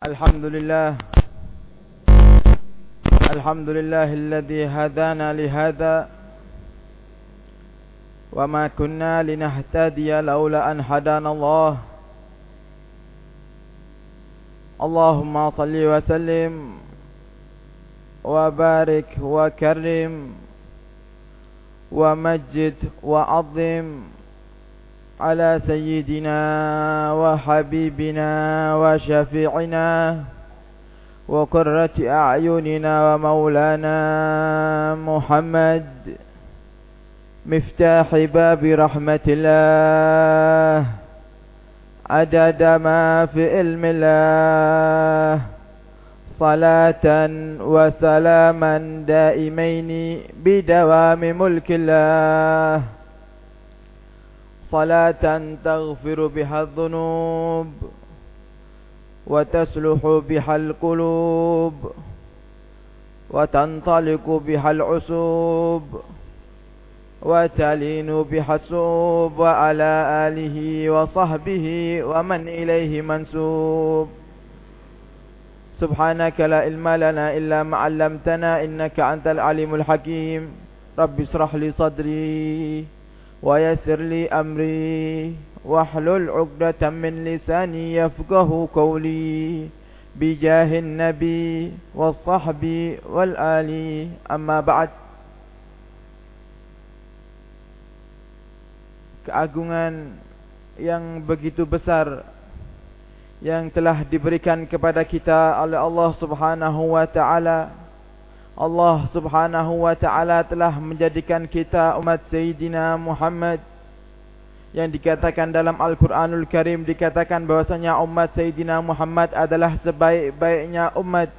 الحمد لله. الحمد لله الذي هدانا لهذا. وما كنا لنهتدي لولا أن هدانا الله. اللهم صل وسلم وبارك وكرم ومجد وعظم. على سيدنا وحبيبنا وشفيعنا وقرة أعيننا ومولانا محمد مفتاح باب رحمة الله عدد ما في علم الله صلاة وسلاما دائمين بدوام ملك الله. صلاة تغفر بها الذنوب وتسلح بها القلوب وتنطلق بها العسوب وتلين بها السوب وعلى آله وصحبه ومن إليه منسوب. سبحانك لا علم لنا إلا ما علمتنا إنك أنت العليم الحكيم. رب اشرح لي صدري. ويسر لي أمري واحلل عقدة من لساني يفقه قولي بجاه النبي والصحب والآل أما بعد keagungan yang begitu besar yang telah diberikan kepada kita oleh Allah Subhanahu wa taala Allah subhanahu wa ta'ala telah menjadikan kita umat Sayyidina Muhammad. Yang dikatakan dalam Al-Quranul Karim Dikatakan bahwasanya umat Sayyidina Muhammad adalah sebaik-baiknya umat.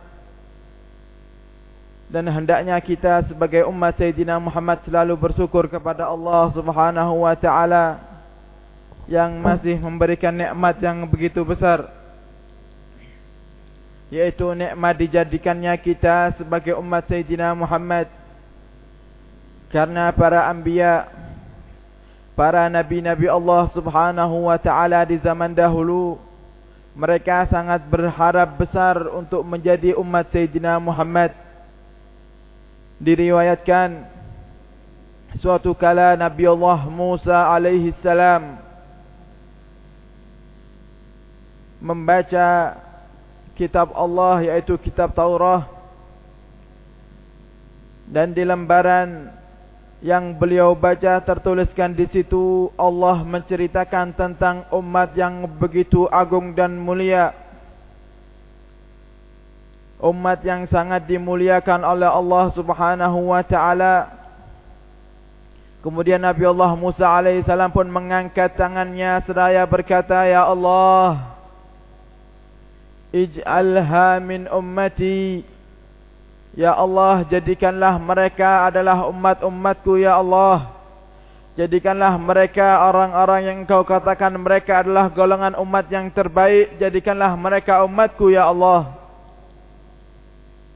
Dan hendaknya kita sebagai umat Sayyidina Muhammad selalu bersyukur kepada Allah subhanahu wa ta'ala Yang masih memberikan nikmat yang begitu besar yaitu nikmat dijadikannya kita sebagai umat Sayyidina Muhammad. Karena para anbiya para nabi-nabi Allah Subhanahu wa taala di zaman dahulu mereka sangat berharap besar untuk menjadi umat Sayyidina Muhammad. Diriwayatkan suatu kala Nabi Allah Musa alaihi salam membaca kitab Allah yaitu kitab Taurat dan di lembaran yang beliau baca tertuliskan di situ Allah menceritakan tentang umat yang begitu agung dan mulia. Umat yang sangat dimuliakan oleh Allah Subhanahu wa taala. Kemudian Nabi Allah Musa alaihissalam pun mengangkat tangannya seraya berkata ya Allah Ij'alha min ummati. Ya Allah jadikanlah mereka adalah umat-umatku ya Allah. Jadikanlah mereka orang-orang yang kau katakan mereka adalah golongan umat yang terbaik. Jadikanlah mereka umatku ya Allah.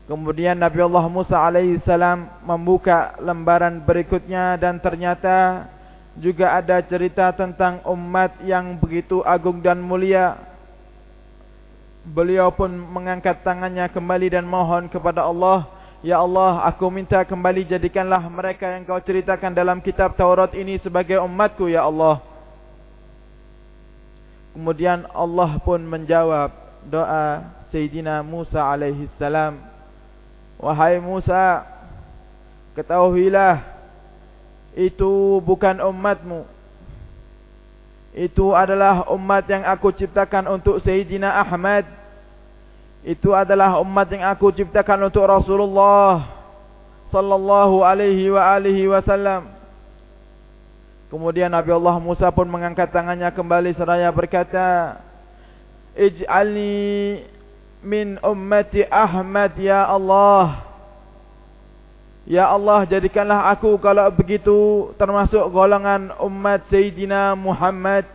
Kemudian Nabi Allah Musa alaihissalam membuka lembaran berikutnya Dan ternyata juga ada cerita tentang umat yang begitu agung dan mulia Beliau pun mengangkat tangannya kembali dan mohon kepada Allah Ya Allah aku minta kembali jadikanlah mereka yang kau ceritakan dalam kitab Taurat ini sebagai umatku ya Allah. Kemudian Allah pun menjawab doa Sayyidina Musa alaihi salam Wahai Musa Ketahuilah Itu bukan umatmu itu adalah umat yang aku ciptakan untuk Sayyidina Ahmad. Itu adalah umat yang aku ciptakan untuk Rasulullah sallallahu alaihi wa alihi wasallam. Kemudian Nabi Allah Musa pun mengangkat tangannya kembali seraya berkata, "Ij'alni min ummati Ahmad ya Allah." Ya Allah jadikanlah aku kalau begitu termasuk golongan umat Sayyidina Muhammad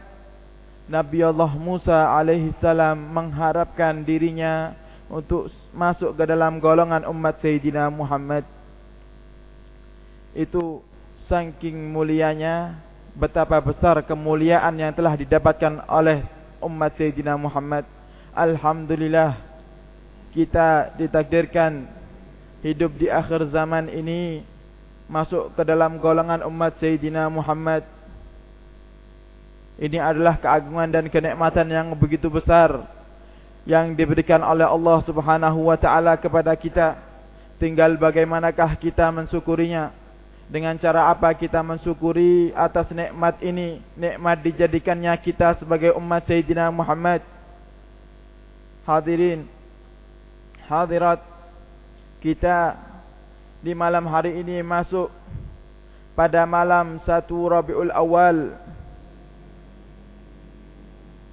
Nabi Allah Musa alaihi salam mengharapkan dirinya untuk masuk ke dalam golongan umat Sayyidina Muhammad. Itu saking mulianya betapa besar kemuliaan yang telah didapatkan oleh umat Sayyidina Muhammad. Alhamdulillah kita ditakdirkan hidup di akhir zaman ini masuk ke dalam golongan umat Sayyidina Muhammad ini adalah keagungan dan kenikmatan yang begitu besar yang diberikan oleh Allah Subhanahu wa taala kepada kita. Tinggal bagaimanakah kita mensyukurinya? Dengan cara apa kita mensyukuri atas nikmat ini? Nikmat dijadikannya kita sebagai umat Sayyidina Muhammad. Hadirin hadirat kita di malam hari ini masuk pada malam 1 Rabiul Awal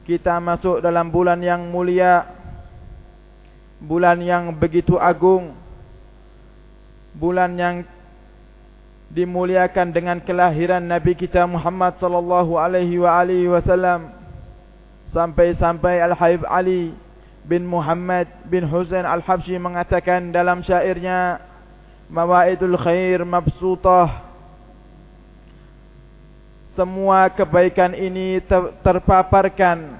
kita masuk dalam bulan yang mulia. Bulan yang begitu agung. Bulan yang dimuliakan dengan kelahiran Nabi kita Muhammad sallallahu alaihi wa alihi wasallam. Sampai-sampai Al-Habib Ali bin Muhammad bin Husain Al-Habsyi mengatakan dalam syairnya Mawaidul Khair Mabsutah semua kebaikan ini ter terpaparkan.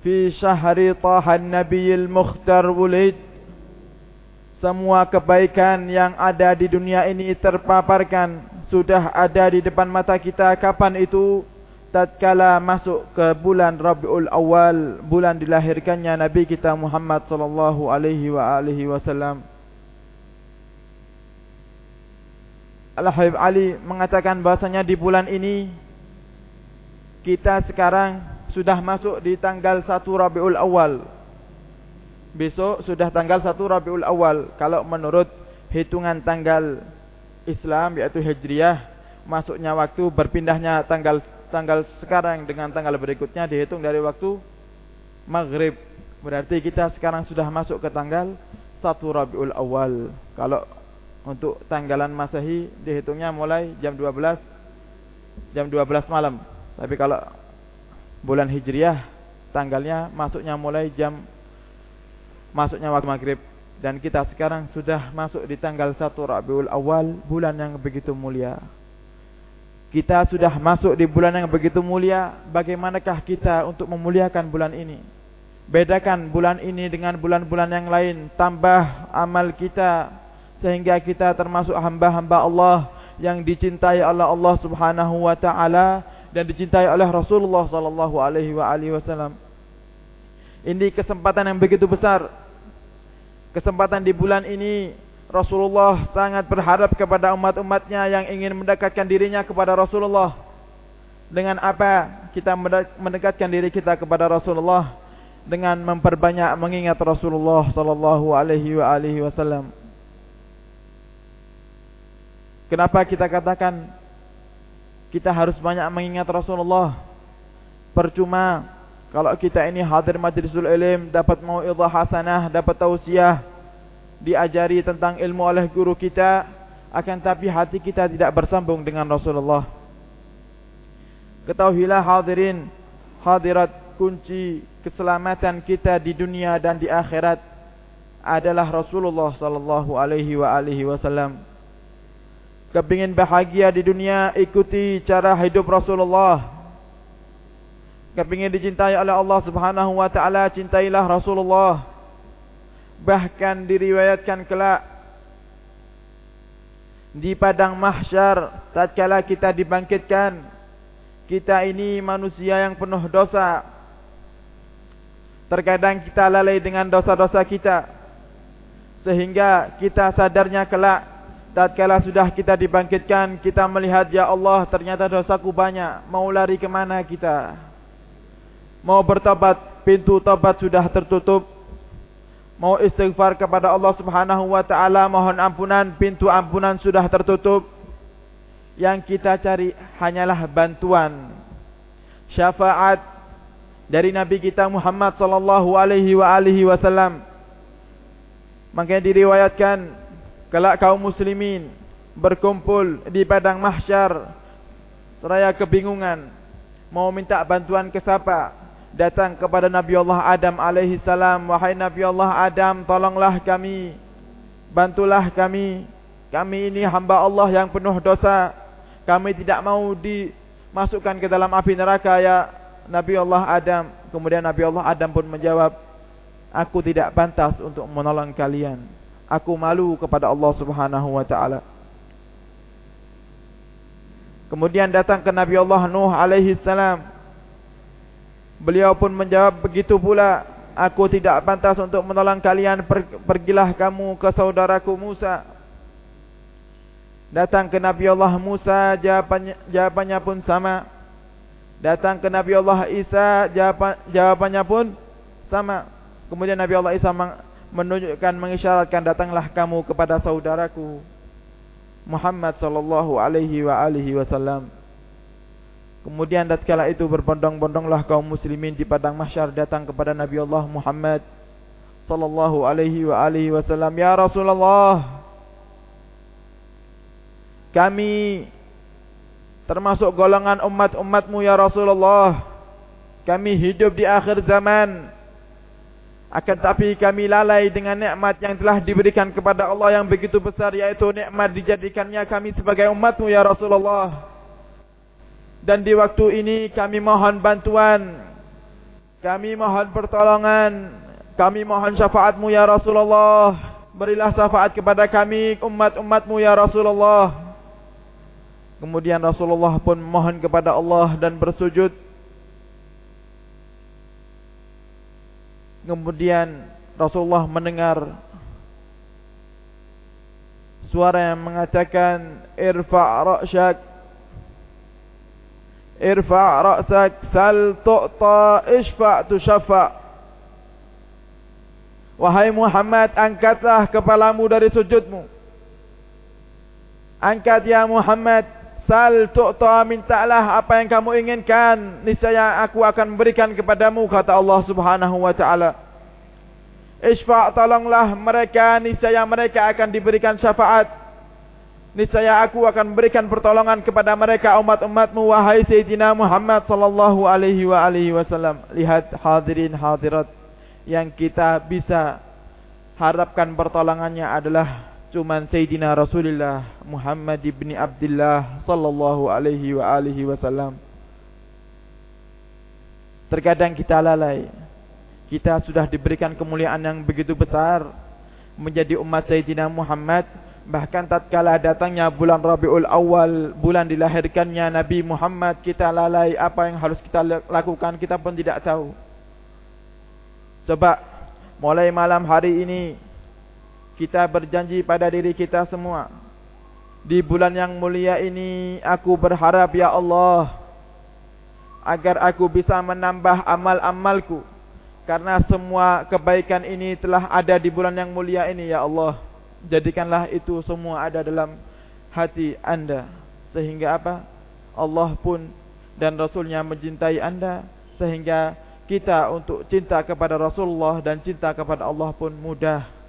Fi syahri tahan nabiyil mukhtar wulid. Semua kebaikan yang ada di dunia ini terpaparkan. Sudah ada di depan mata kita. Kapan itu? Tatkala masuk ke bulan Rabiul Awal. Bulan dilahirkannya nabi kita Muhammad sallallahu alaihi wa alihi wasallam Al-Habib Ali mengatakan bahasanya di bulan ini kita sekarang sudah masuk di tanggal 1 Rabiul Awal. Besok sudah tanggal 1 Rabiul Awal. Kalau menurut hitungan tanggal Islam yaitu Hijriah masuknya waktu berpindahnya tanggal tanggal sekarang dengan tanggal berikutnya dihitung dari waktu Maghrib. Berarti kita sekarang sudah masuk ke tanggal 1 Rabiul Awal. Kalau untuk tanggalan Masehi dihitungnya mulai jam 12 jam 12 malam tapi kalau bulan Hijriah tanggalnya masuknya mulai jam masuknya waktu maghrib dan kita sekarang sudah masuk di tanggal 1 Rabiul Awal bulan yang begitu mulia. Kita sudah masuk di bulan yang begitu mulia, bagaimanakah kita untuk memuliakan bulan ini? Bedakan bulan ini dengan bulan-bulan yang lain, tambah amal kita sehingga kita termasuk hamba-hamba Allah yang dicintai oleh Allah Subhanahu wa taala dan dicintai oleh Rasulullah sallallahu alaihi wasallam. Ini kesempatan yang begitu besar. Kesempatan di bulan ini Rasulullah sangat berharap kepada umat-umatnya yang ingin mendekatkan dirinya kepada Rasulullah. Dengan apa kita mendekatkan diri kita kepada Rasulullah? Dengan memperbanyak mengingat Rasulullah sallallahu alaihi wasallam. Kenapa kita katakan kita harus banyak mengingat Rasulullah? Percuma kalau kita ini hadir majlisul ilim dapat mau'izah hasanah, dapat tausiah, diajari tentang ilmu oleh guru kita, akan tapi hati kita tidak bersambung dengan Rasulullah. Ketahuilah hadirin, hadirat kunci keselamatan kita di dunia dan di akhirat adalah Rasulullah sallallahu alaihi wa alihi wasallam. Kepingin bahagia di dunia, ikuti cara hidup Rasulullah. Kepingin dicintai oleh Allah subhanahu wa ta'ala Cintailah Rasulullah. Bahkan diriwayatkan kelak Di padang mahsyar Tatkala kita dibangkitkan Kita ini manusia yang penuh dosa. Terkadang kita lalai dengan dosa-dosa kita Sehingga kita sadarnya kelak Tatkala sudah kita dibangkitkan Kita melihat Ya Allah ternyata dosaku banyak Mau lari kemana kita Mau bertobat, pintu tobat sudah tertutup. Mau istighfar kepada Allah Subhanahu wa taala, mohon ampunan, pintu ampunan sudah tertutup. Yang kita cari hanyalah bantuan syafaat dari Nabi kita Muhammad sallallahu alaihi wa alihi wasallam. Maka diriwayatkan kelak kaum muslimin berkumpul di padang mahsyar seraya kebingungan. Mau minta bantuan ke siapa? datang kepada Nabi Allah Adam alaihi salam. Wahai Nabi Allah Adam tolonglah kami. Bantulah kami. Kami ini hamba Allah yang penuh dosa. Kami tidak mau dimasukkan ke dalam api neraka ya Nabi Allah Adam. Kemudian Nabi Allah Adam pun menjawab Aku tidak pantas untuk menolong kalian. Aku malu kepada Allah Subhanahu wa taala. Kemudian datang ke Nabi Allah Nuh alaihi salam. Beliau pun menjawab begitu pula, aku tidak pantas untuk menolong kalian, pergilah kamu ke saudaraku Musa. Datang ke Nabi Allah Musa, jawapannya, jawapannya pun sama. Datang ke Nabi Allah Isa, jawapan, jawapannya pun sama. Kemudian Nabi Allah Isa menunjukkan, mengisyaratkan, datanglah kamu kepada saudaraku. Muhammad sallallahu alaihi wa alihi wasallam. Kemudian tatkala itu berbondong-bondonglah kaum muslimin di padang mahsyar datang kepada Nabi Allah Muhammad sallallahu alaihi wa alihi wasallam, "Ya Rasulullah, kami termasuk golongan umat-umatmu ya Rasulullah. Kami hidup di akhir zaman." Akan tapi kami lalai dengan nikmat yang telah diberikan kepada Allah yang begitu besar yaitu nikmat dijadikannya kami sebagai umatmu ya Rasulullah. Dan di waktu ini kami mohon bantuan. Kami mohon pertolongan. Kami mohon syafaatmu ya Rasulullah. Berilah syafaat kepada kami umat-umatmu ya Rasulullah. Kemudian Rasulullah pun mohon kepada Allah dan bersujud. Kemudian Rasulullah mendengar suara yang mengatakan irfa' ra'syak irfa' ra'sak sal tu'ta isfa' tushafa' Wahai Muhammad angkatlah kepalamu dari sujudmu. Angkat ya Muhammad sal tu'ta mintalah apa yang kamu inginkan niscaya aku akan berikan kepadamu kata Allah Subhanahu wa taala. Isfa' tolonglah mereka niscaya mereka akan diberikan syafaat. Niscaya aku akan berikan pertolongan kepada mereka umat-umatmu wahai sayyidina Muhammad sallallahu alaihi wa alihi wasallam. Lihat hadirin hadirat yang kita bisa harapkan pertolongannya adalah cuma Sayyidina Rasulullah Muhammad ibn Abdullah sallallahu alaihi wa alihi wasallam. Terkadang kita lalai. Kita sudah diberikan kemuliaan yang begitu besar menjadi umat Sayyidina Muhammad bahkan tatkala datangnya bulan Rabiul Awal bulan dilahirkannya Nabi Muhammad kita lalai apa yang harus kita lakukan kita pun tidak tahu. Sebab mulai malam hari ini kita berjanji pada diri kita semua. Di bulan yang mulia ini aku berharap ya Allah agar aku bisa menambah amal-amalku. Karena semua kebaikan ini telah ada di bulan yang mulia ini ya Allah. Jadikanlah itu semua ada dalam hati anda. Sehingga apa? Allah pun dan Rasulnya mencintai anda. Sehingga kita untuk cinta kepada Rasulullah dan cinta kepada Allah pun mudah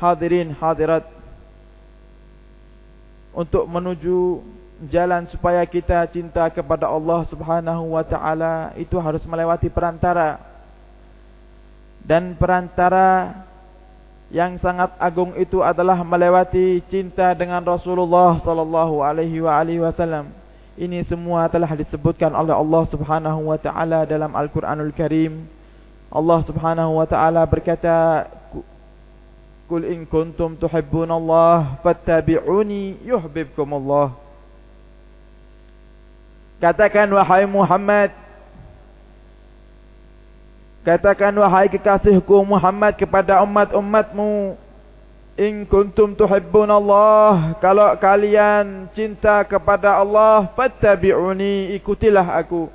hadirin hadirat untuk menuju jalan supaya kita cinta kepada Allah Subhanahu wa taala itu harus melewati perantara. Dan perantara yang sangat agung itu adalah melewati cinta dengan Rasulullah sallallahu alaihi wa alihi wasallam. Ini semua telah disebutkan oleh Allah Subhanahu wa taala dalam Al-Qur'anul Karim. Allah Subhanahu wa taala berkata Kul in kuntum tuhibbun Allah fattabi'uni yuhibbukum Allah. Katakan wahai Muhammad Katakan wahai kekasihku Muhammad kepada umat-umatmu In kuntum tuhibbun Allah Kalau kalian cinta kepada Allah Fattabi'uni Ikutilah aku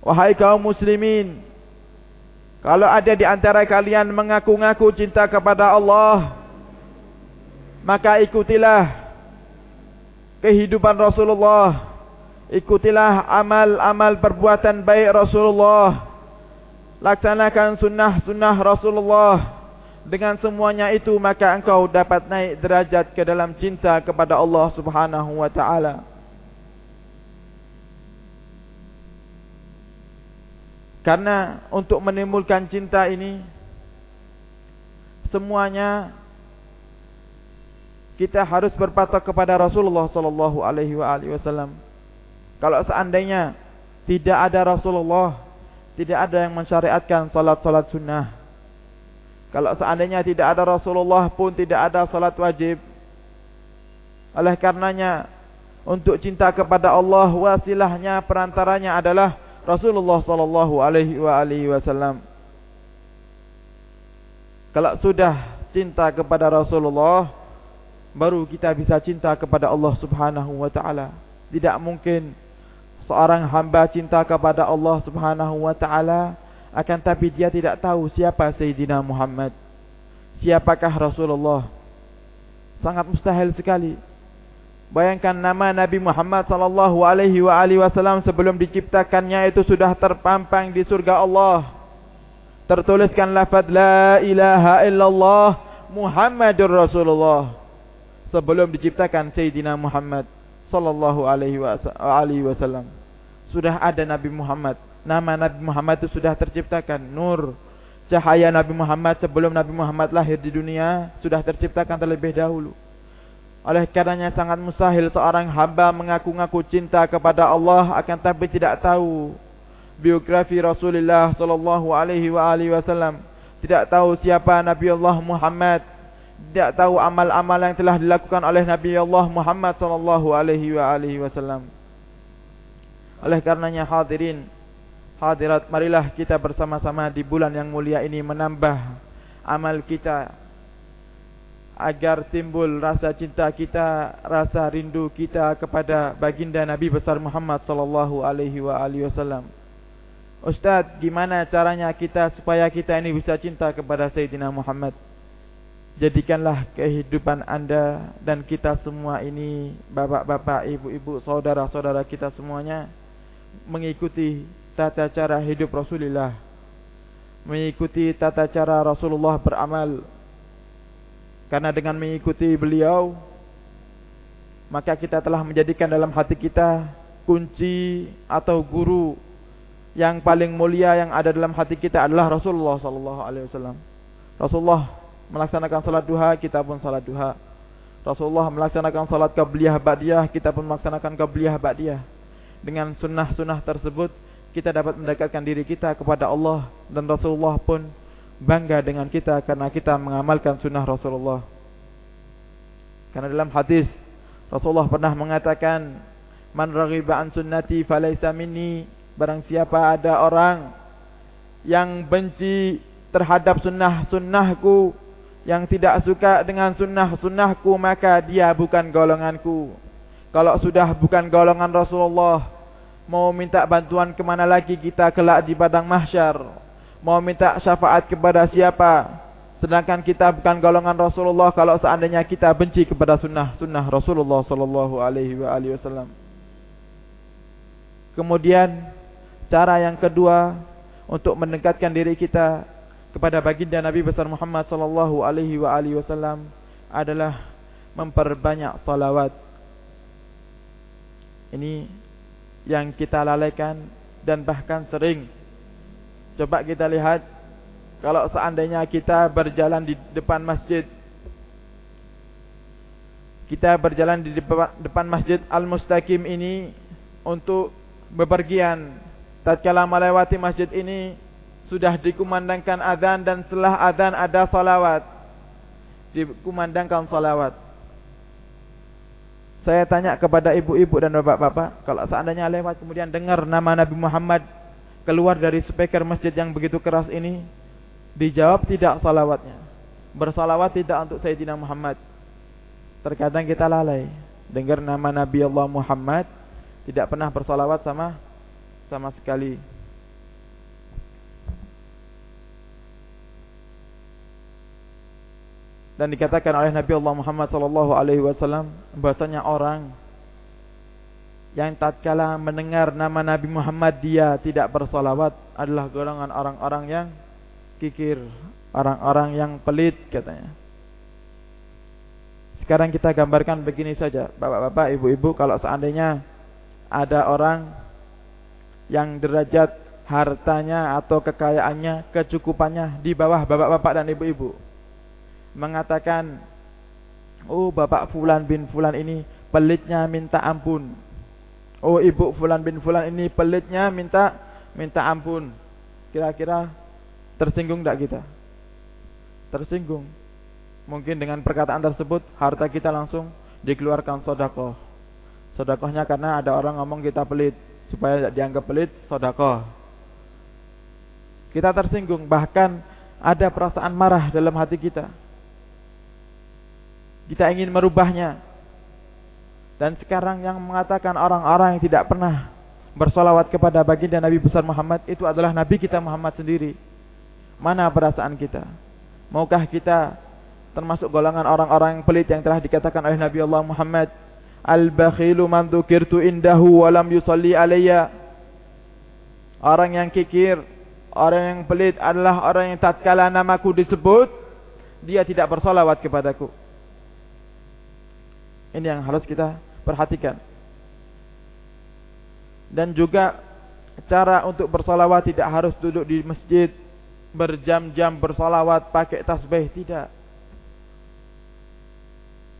Wahai kaum muslimin kalau ada di antara kalian mengaku-ngaku cinta kepada Allah Maka ikutilah Kehidupan Rasulullah. Ikutilah amal-amal perbuatan baik Rasulullah. Laksanakan sunnah-sunnah Rasulullah. Dengan semuanya itu maka engkau dapat naik derajat ke dalam cinta kepada Allah subhanahu wa ta'ala Karena untuk menimbulkan cinta ini semuanya kita harus berpatok kepada Rasulullah sallallahu alaihi wasallam. Kalau seandainya tidak ada Rasulullah, tidak ada yang mensyariatkan salat-salat sunnah. Kalau seandainya tidak ada Rasulullah pun tidak ada salat wajib. Oleh karenanya untuk cinta kepada Allah wasilahnya perantaranya adalah Rasulullah sallallahu alaihi wasallam. Kalau sudah cinta kepada Rasulullah baru kita bisa cinta kepada Allah Subhanahu wa taala. Tidak mungkin seorang hamba cinta kepada Allah Subhanahu wa taala akan tapi dia tidak tahu siapa Sayyidina Muhammad. Siapakah Rasulullah? Sangat mustahil sekali. Bayangkan nama Nabi Muhammad sallallahu alaihi wasallam sebelum diciptakannya itu sudah terpampang di surga Allah. Tertuliskan lafaz la ilaha illallah Muhammadur Rasulullah. Sebelum diciptakan Sayyidina Muhammad sallallahu alaihi wasallam. Sudah ada Nabi Muhammad nama Nabi Muhammad itu sudah terciptakan. Nur cahaya Nabi Muhammad sebelum Nabi Muhammad lahir di dunia sudah terciptakan terlebih dahulu. Oleh karenanya sangat mustahil seorang hamba mengaku-ngaku cinta kepada Allah akan tapi tidak tahu. Biografi Rasulullah sallallahu alaihi wasallam, tidak tahu siapa Nabi Allah Muhammad, tidak tahu amal-amal yang telah dilakukan oleh Nabi Allah Muhammad sallallahu alaihi wasallam. Oleh karenanya hadirin Hadirat marilah kita bersama-sama di bulan yang mulia ini menambah amal kita agar timbul rasa cinta kita, rasa rindu kita kepada baginda Nabi besar Muhammad sallallahu alaihi wasallam. Ustaz, gimana caranya kita supaya kita ini bisa cinta kepada Sayyidina Muhammad? Jadikanlah kehidupan anda dan kita semua ini, bapak-bapak, ibu-ibu, saudara-saudara kita semuanya mengikuti tata cara hidup Rasulullah mengikuti tata cara Rasulullah beramal karena dengan mengikuti beliau maka kita telah menjadikan dalam hati kita kunci atau guru yang paling mulia yang ada dalam hati kita adalah Rasulullah sallallahu alaihi wasallam. Rasulullah melaksanakan salat duha, kita pun salat duha. Rasulullah melaksanakan salat qabliyah ba'diyah, kita pun melaksanakan qabliyah ba'diyah. Dengan sunnah-sunnah tersebut kita dapat mendekatkan diri kita kepada Allah dan Rasulullah pun bangga dengan kita karena kita mengamalkan sunnah Rasulullah. Karena dalam hadis Rasulullah pernah mengatakan, "Man raghiba an sunnati falaysa minni." Barang siapa ada orang yang benci terhadap sunnah-sunnahku, yang tidak suka dengan sunnah-sunnahku, maka dia bukan golonganku. Kalau sudah bukan golongan Rasulullah, Mau minta bantuan ke mana lagi kita kelak di padang mahsyar? Mau minta syafaat kepada siapa? Sedangkan kita bukan golongan Rasulullah kalau seandainya kita benci kepada sunnah-sunnah Rasulullah sallallahu alaihi wasallam. Kemudian cara yang kedua untuk mendekatkan diri kita kepada baginda Nabi besar Muhammad sallallahu alaihi wasallam adalah memperbanyak salawat. Ini yang kita lalaikan dan bahkan sering. Coba kita lihat kalau seandainya kita berjalan di depan masjid. Kita berjalan di depan masjid Al-Mustaqim ini untuk bepergian. Tatkala melewati masjid ini sudah dikumandangkan azan dan setelah azan ada salawat. Dikumandangkan salawat. Saya tanya kepada ibu-ibu dan bapak-bapak, kalau seandainya lewat kemudian dengar nama Nabi Muhammad keluar dari speaker masjid yang begitu keras ini, dijawab tidak salawatnya. Bersalawat tidak untuk Sayyidina Muhammad. Terkadang kita lalai dengar nama Nabi Allah Muhammad tidak pernah bersalawat sama sama sekali. dan dikatakan oleh Nabi Allah Muhammad sallallahu alaihi wasallam bahasanya orang yang tatkala mendengar nama Nabi Muhammad dia tidak bersolawat adalah golongan orang-orang yang kikir, orang-orang yang pelit katanya. Sekarang kita gambarkan begini saja, bapak-bapak, ibu-ibu, kalau seandainya ada orang yang derajat hartanya atau kekayaannya, kecukupannya di bawah bapak-bapak dan ibu-ibu. Mengatakan Oh bapak fulan bin fulan ini pelitnya minta ampun Oh ibu fulan bin fulan ini pelitnya minta minta ampun Kira-kira tersinggung tidak kita? Tersinggung. Mungkin dengan perkataan tersebut harta kita langsung dikeluarkan sodakoh. Sodakohnya karena ada orang ngomong kita pelit supaya dianggap pelit sodakoh. Kita tersinggung bahkan ada perasaan marah dalam hati kita. Kita ingin merubahnya. Dan sekarang yang mengatakan orang-orang yang tidak pernah bersolawat kepada baginda Nabi besar Muhammad itu adalah Nabi kita Muhammad sendiri. Mana perasaan kita? Maukah kita termasuk golongan orang-orang yang pelit yang telah dikatakan oleh Nabi Allah Muhammad Al-bakhilu man dzukirtu indahu wa lam yusalli alayya Orang yang kikir, orang yang pelit adalah orang yang tatkala namaku disebut dia tidak bersolawat kepadaku. Ini yang harus kita perhatikan. Dan juga cara untuk bersolawat tidak harus duduk di masjid berjam-jam bersolawat pakai tasbih tidak.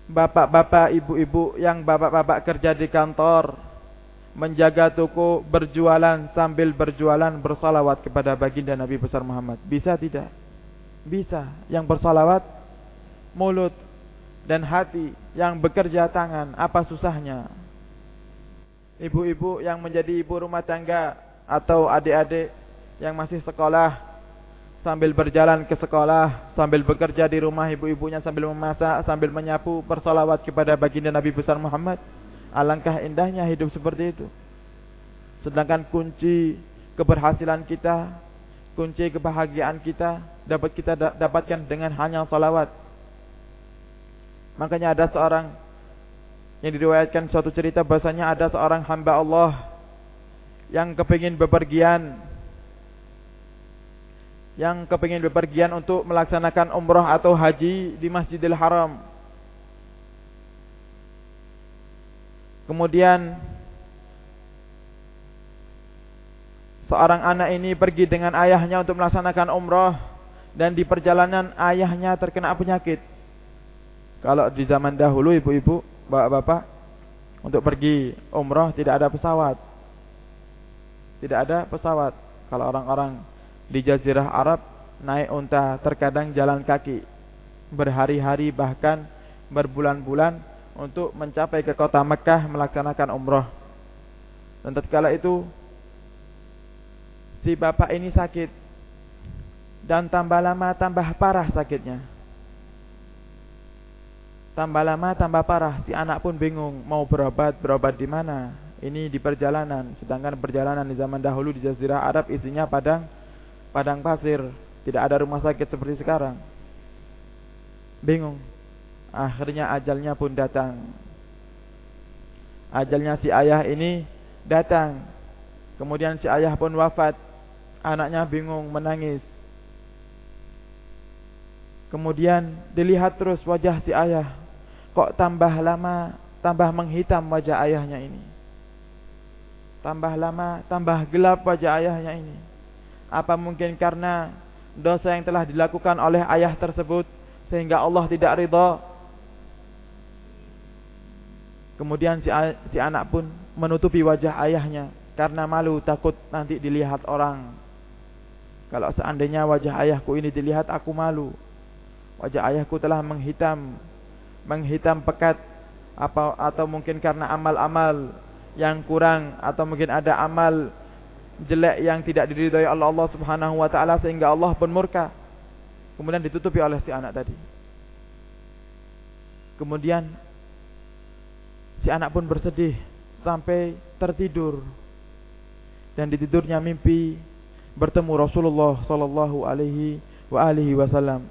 Bapak-bapak, ibu-ibu yang bapak-bapak kerja di kantor menjaga toko berjualan sambil berjualan bersolawat kepada baginda Nabi besar Muhammad. Bisa tidak? Bisa. Yang bersolawat mulut dan hati yang bekerja tangan, apa susahnya? Ibu-ibu yang menjadi ibu rumah tangga atau adik-adik yang masih sekolah sambil berjalan ke sekolah, sambil bekerja di rumah ibu-ibunya sambil memasak, sambil menyapu, bersolawat kepada baginda Nabi besar Muhammad. Alangkah indahnya hidup seperti itu. Sedangkan kunci keberhasilan kita, kunci kebahagiaan kita dapat kita dapatkan dengan hanya salawat. Makanya ada seorang yang diriwayatkan suatu cerita bahasanya ada seorang hamba Allah yang kepingin bepergian yang kepingin bepergian untuk melaksanakan umrah atau haji di Masjidil Haram. Kemudian seorang anak ini pergi dengan ayahnya untuk melaksanakan umrah dan di perjalanan ayahnya terkena penyakit. Kalau di zaman dahulu ibu-ibu, bapak-bapak untuk pergi umrah tidak ada pesawat. Tidak ada pesawat. Kalau orang-orang di jazirah Arab naik unta terkadang jalan kaki berhari-hari bahkan berbulan-bulan untuk mencapai ke kota Mekah melaksanakan umrah. Dan tatkala itu si bapak ini sakit dan tambah lama tambah parah sakitnya. Tambah lama tambah parah, si anak pun bingung mau berobat, berobat di mana? Ini di perjalanan, sedangkan perjalanan di zaman dahulu di Jazirah Arab isinya padang padang pasir, tidak ada rumah sakit seperti sekarang. Bingung. Akhirnya ajalnya pun datang. Ajalnya si ayah ini datang. Kemudian si ayah pun wafat. Anaknya bingung menangis. Kemudian dilihat terus wajah si ayah kok tambah lama tambah menghitam wajah ayahnya ini. Tambah lama tambah gelap wajah ayahnya ini. Apa mungkin karena dosa yang telah dilakukan oleh ayah tersebut sehingga Allah tidak ridha? Kemudian si, si anak pun menutupi wajah ayahnya karena malu takut nanti dilihat orang. Kalau seandainya wajah ayahku ini dilihat aku malu. Wajah ayahku telah menghitam menghitam pekat apa atau mungkin karena amal-amal yang kurang atau mungkin ada amal jelek yang tidak diridhai Allah Allah Subhanahu wa taala sehingga Allah pun murka. Kemudian ditutupi oleh si anak tadi. Kemudian si anak pun bersedih sampai tertidur. Dan di tidurnya mimpi bertemu Rasulullah sallallahu alaihi wa alihi wasallam.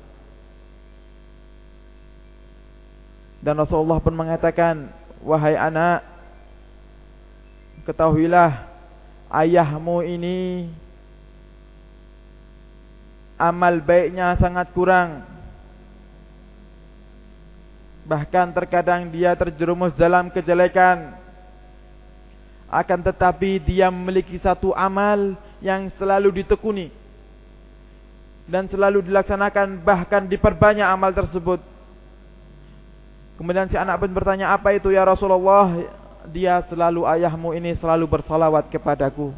Dan Rasulullah pun mengatakan, Wahai anak, ketahuilah ayahmu ini amal baiknya sangat kurang. Bahkan terkadang dia terjerumus dalam kejelekan. Akan tetapi dia memiliki satu amal yang selalu ditekuni. Dan selalu dilaksanakan bahkan diperbanyak amal tersebut. Kemudian si anak pun bertanya, apa itu ya Rasulullah? Dia selalu ayahmu ini selalu bersalawat kepadaku.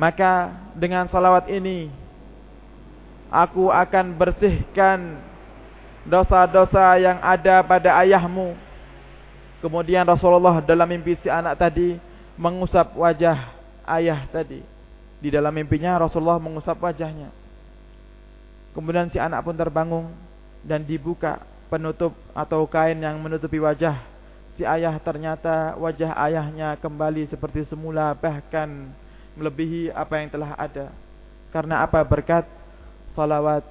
Maka dengan salawat ini Aku akan bersihkan Dosa-dosa yang ada pada ayahmu Kemudian Rasulullah dalam mimpi si anak tadi Mengusap wajah ayah tadi Di dalam mimpinya Rasulullah mengusap wajahnya Kemudian si anak pun terbangun Dan dibuka penutup atau kain yang menutupi wajah. Si ayah ternyata wajah ayahnya kembali seperti semula bahkan melebihi apa yang telah ada. Karena apa? Berkat salawat.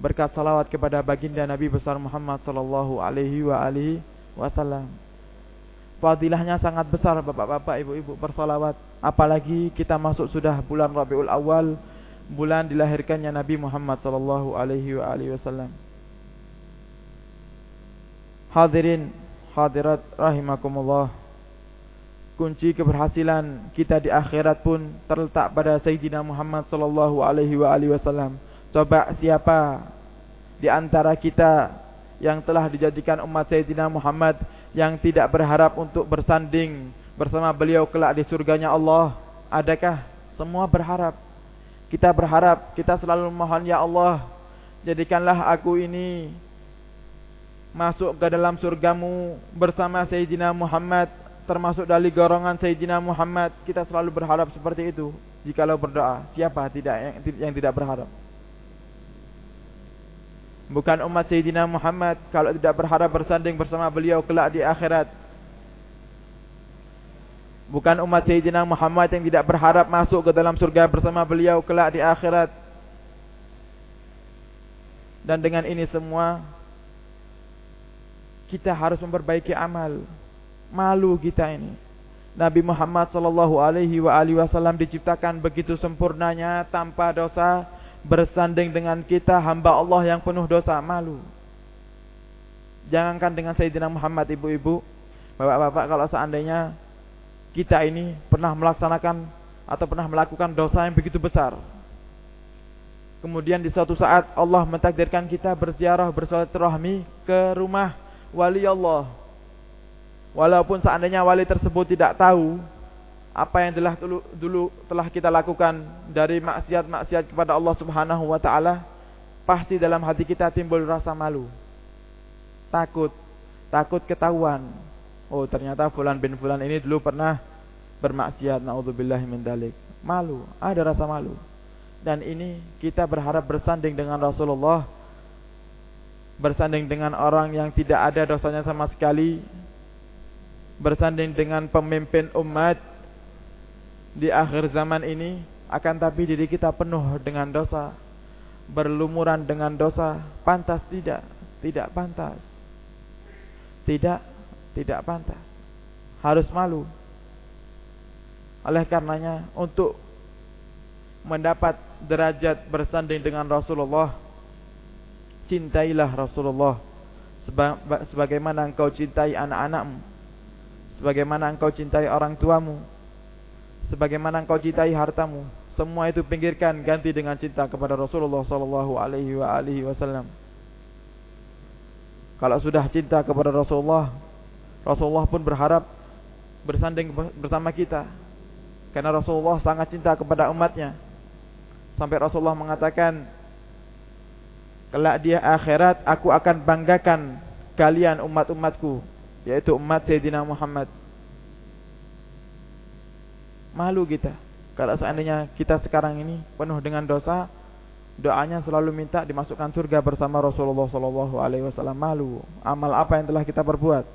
Berkat salawat kepada baginda Nabi besar Muhammad sallallahu alaihi wa alihi wasallam. Fadilahnya sangat besar bapak-bapak ibu-ibu bersalawat. Apalagi kita masuk sudah bulan Rabiul Awal bulan dilahirkannya Nabi Muhammad sallallahu alaihi wa alihi wasallam Hadirin hadirat rahimakumullah Kunci keberhasilan kita di akhirat pun terletak pada Sayyidina Muhammad sallallahu alaihi wa alihi wasallam. Coba siapa di antara kita yang telah dijadikan umat Sayyidina Muhammad yang tidak berharap untuk bersanding bersama beliau kelak di surganya Allah? Adakah semua berharap? Kita berharap, kita selalu mohon ya Allah, jadikanlah aku ini masuk ke dalam surgamu bersama Sayyidina Muhammad termasuk dari golongan Sayyidina Muhammad kita selalu berharap seperti itu. Jikalau berdoa siapa tidak yang, yang tidak berharap? Bukan umat Sayyidina Muhammad kalau tidak berharap bersanding bersama beliau kelak di akhirat. Bukan umat Sayyidina Muhammad yang tidak berharap masuk ke dalam surga bersama beliau kelak di akhirat. Dan dengan ini semua kita harus memperbaiki amal. Malu kita ini. Nabi Muhammad sallallahu alaihi wasallam diciptakan begitu sempurnanya tanpa dosa, bersanding dengan kita hamba Allah yang penuh dosa, malu. Jangankan dengan Sayyidina Muhammad ibu-ibu, bapak-bapak kalau seandainya kita ini pernah melaksanakan atau pernah melakukan dosa yang begitu besar. Kemudian di suatu saat Allah mentakdirkan kita berziarah bersilaturahmi ke rumah wali Allah. Walaupun seandainya wali tersebut tidak tahu apa yang telah dulu, dulu telah kita lakukan dari maksiat-maksiat kepada Allah Subhanahu wa taala, pasti dalam hati kita timbul rasa malu. Takut, takut ketahuan. Oh, ternyata fulan bin fulan ini dulu pernah bermaksiat. Nauzubillahi min dalik. Malu, ada rasa malu. Dan ini kita berharap bersanding dengan Rasulullah bersanding dengan orang yang tidak ada dosanya sama sekali bersanding dengan pemimpin umat di akhir zaman ini akan tapi diri kita penuh dengan dosa berlumuran dengan dosa pantas tidak? Tidak pantas. Tidak tidak pantas. Harus malu. Oleh karenanya untuk mendapat derajat bersanding dengan Rasulullah cintailah Rasulullah. Sebagaimana engkau cintai anak-anakmu. Sebagaimana engkau cintai orang tuamu. Sebagaimana engkau cintai hartamu. Semua itu pinggirkan ganti dengan cinta kepada Rasulullah sallallahu alaihi wasallam. Kalau sudah cinta kepada Rasulullah Rasulullah pun berharap bersanding bersama kita. Karena Rasulullah sangat cinta kepada umatnya. Sampai Rasulullah mengatakan Kelak dia akhirat aku akan banggakan kalian umat-umatku yaitu umat Sayyidina Muhammad. Malu kita kalau seandainya kita sekarang ini penuh dengan dosa, doanya selalu minta dimasukkan surga bersama Rasulullah sallallahu alaihi wasallam. Malu amal apa yang telah kita perbuat?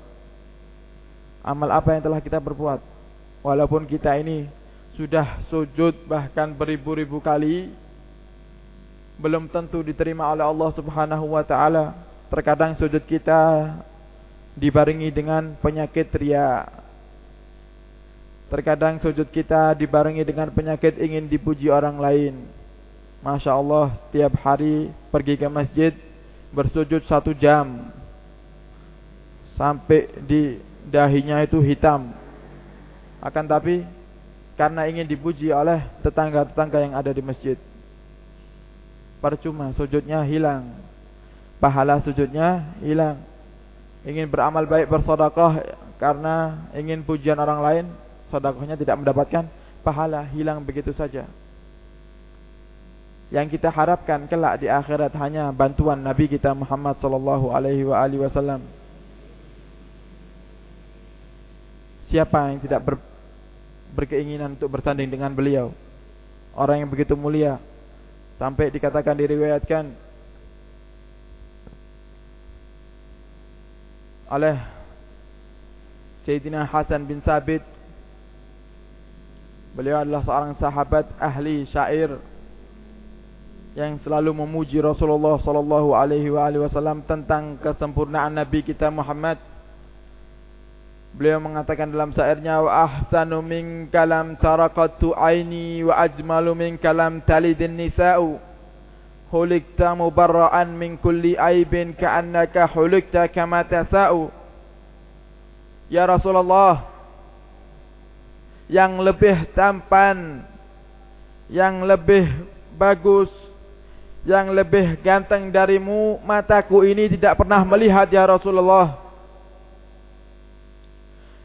Amal apa yang telah kita perbuat? Walaupun kita ini sudah sujud bahkan beribu-ribu kali belum tentu diterima oleh Allah Subhanahu wa taala. Terkadang sujud kita dibarengi dengan penyakit ria. Terkadang sujud kita dibarengi dengan penyakit ingin dipuji orang lain. Masya Allah, tiap hari pergi ke masjid bersujud satu jam sampai di dahinya itu hitam. Akan tapi karena ingin dipuji oleh tetangga-tetangga yang ada di masjid percuma sujudnya hilang pahala sujudnya hilang ingin beramal baik bersedekah karena ingin pujian orang lain sedekahnya tidak mendapatkan pahala hilang begitu saja. Yang kita harapkan kelak di akhirat hanya bantuan Nabi kita Muhammad sallallahu alaihi wasallam. Siapa yang tidak ber, berkeinginan untuk bersanding dengan beliau? Orang yang begitu mulia sampai dikatakan diriwayatkan oleh Sayyidina Hasan bin Sabit Beliau adalah seorang sahabat ahli syair yang selalu memuji Rasulullah sallallahu alaihi wasallam tentang kesempurnaan nabi kita Muhammad. Beliau mengatakan dalam syairnya wa ahsanu min kalam taraqatu aini wa ajmalu min kalam talidin nisa'u. Hulikta mubarra'an min kulli aibin ka'annaka hulikta kama tasa'u. Ya Rasulullah, yang lebih tampan, yang lebih bagus, yang lebih ganteng darimu, mataku ini tidak pernah melihat ya Rasulullah.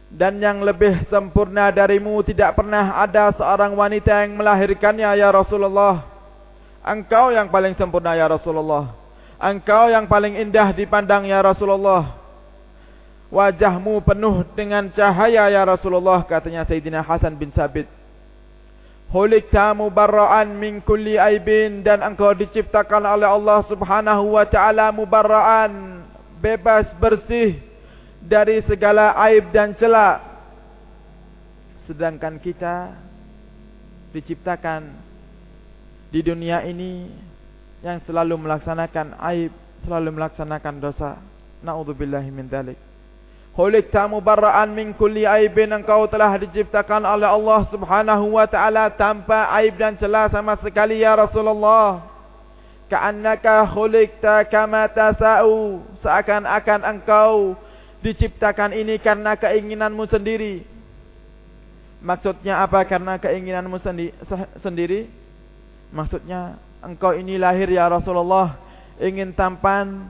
Dan yang lebih sempurna darimu tidak pernah ada seorang wanita yang melahirkannya ya Rasulullah. Engkau yang paling sempurna ya Rasulullah. Engkau yang paling indah dipandang ya Rasulullah wajahmu penuh dengan cahaya ya Rasulullah katanya Sayyidina Hasan bin Sabit Hulikta mubarra'an min kulli aibin dan engkau diciptakan oleh Allah Subhanahu wa taala mubarra'an bebas bersih dari segala aib dan celah sedangkan kita diciptakan di dunia ini yang selalu melaksanakan aib selalu melaksanakan dosa naudzubillahi min dzalik Hulikta mubarra'an min kulli aibin engkau telah diciptakan oleh Allah subhanahu wa ta'ala tanpa aib dan celah sama sekali ya Rasulullah. Ka'annaka hulikta kama tasa'u. Seakan-akan engkau diciptakan ini karena keinginanmu sendiri. Maksudnya apa karena keinginanmu sendi sendiri? Maksudnya engkau ini lahir ya Rasulullah ingin tampan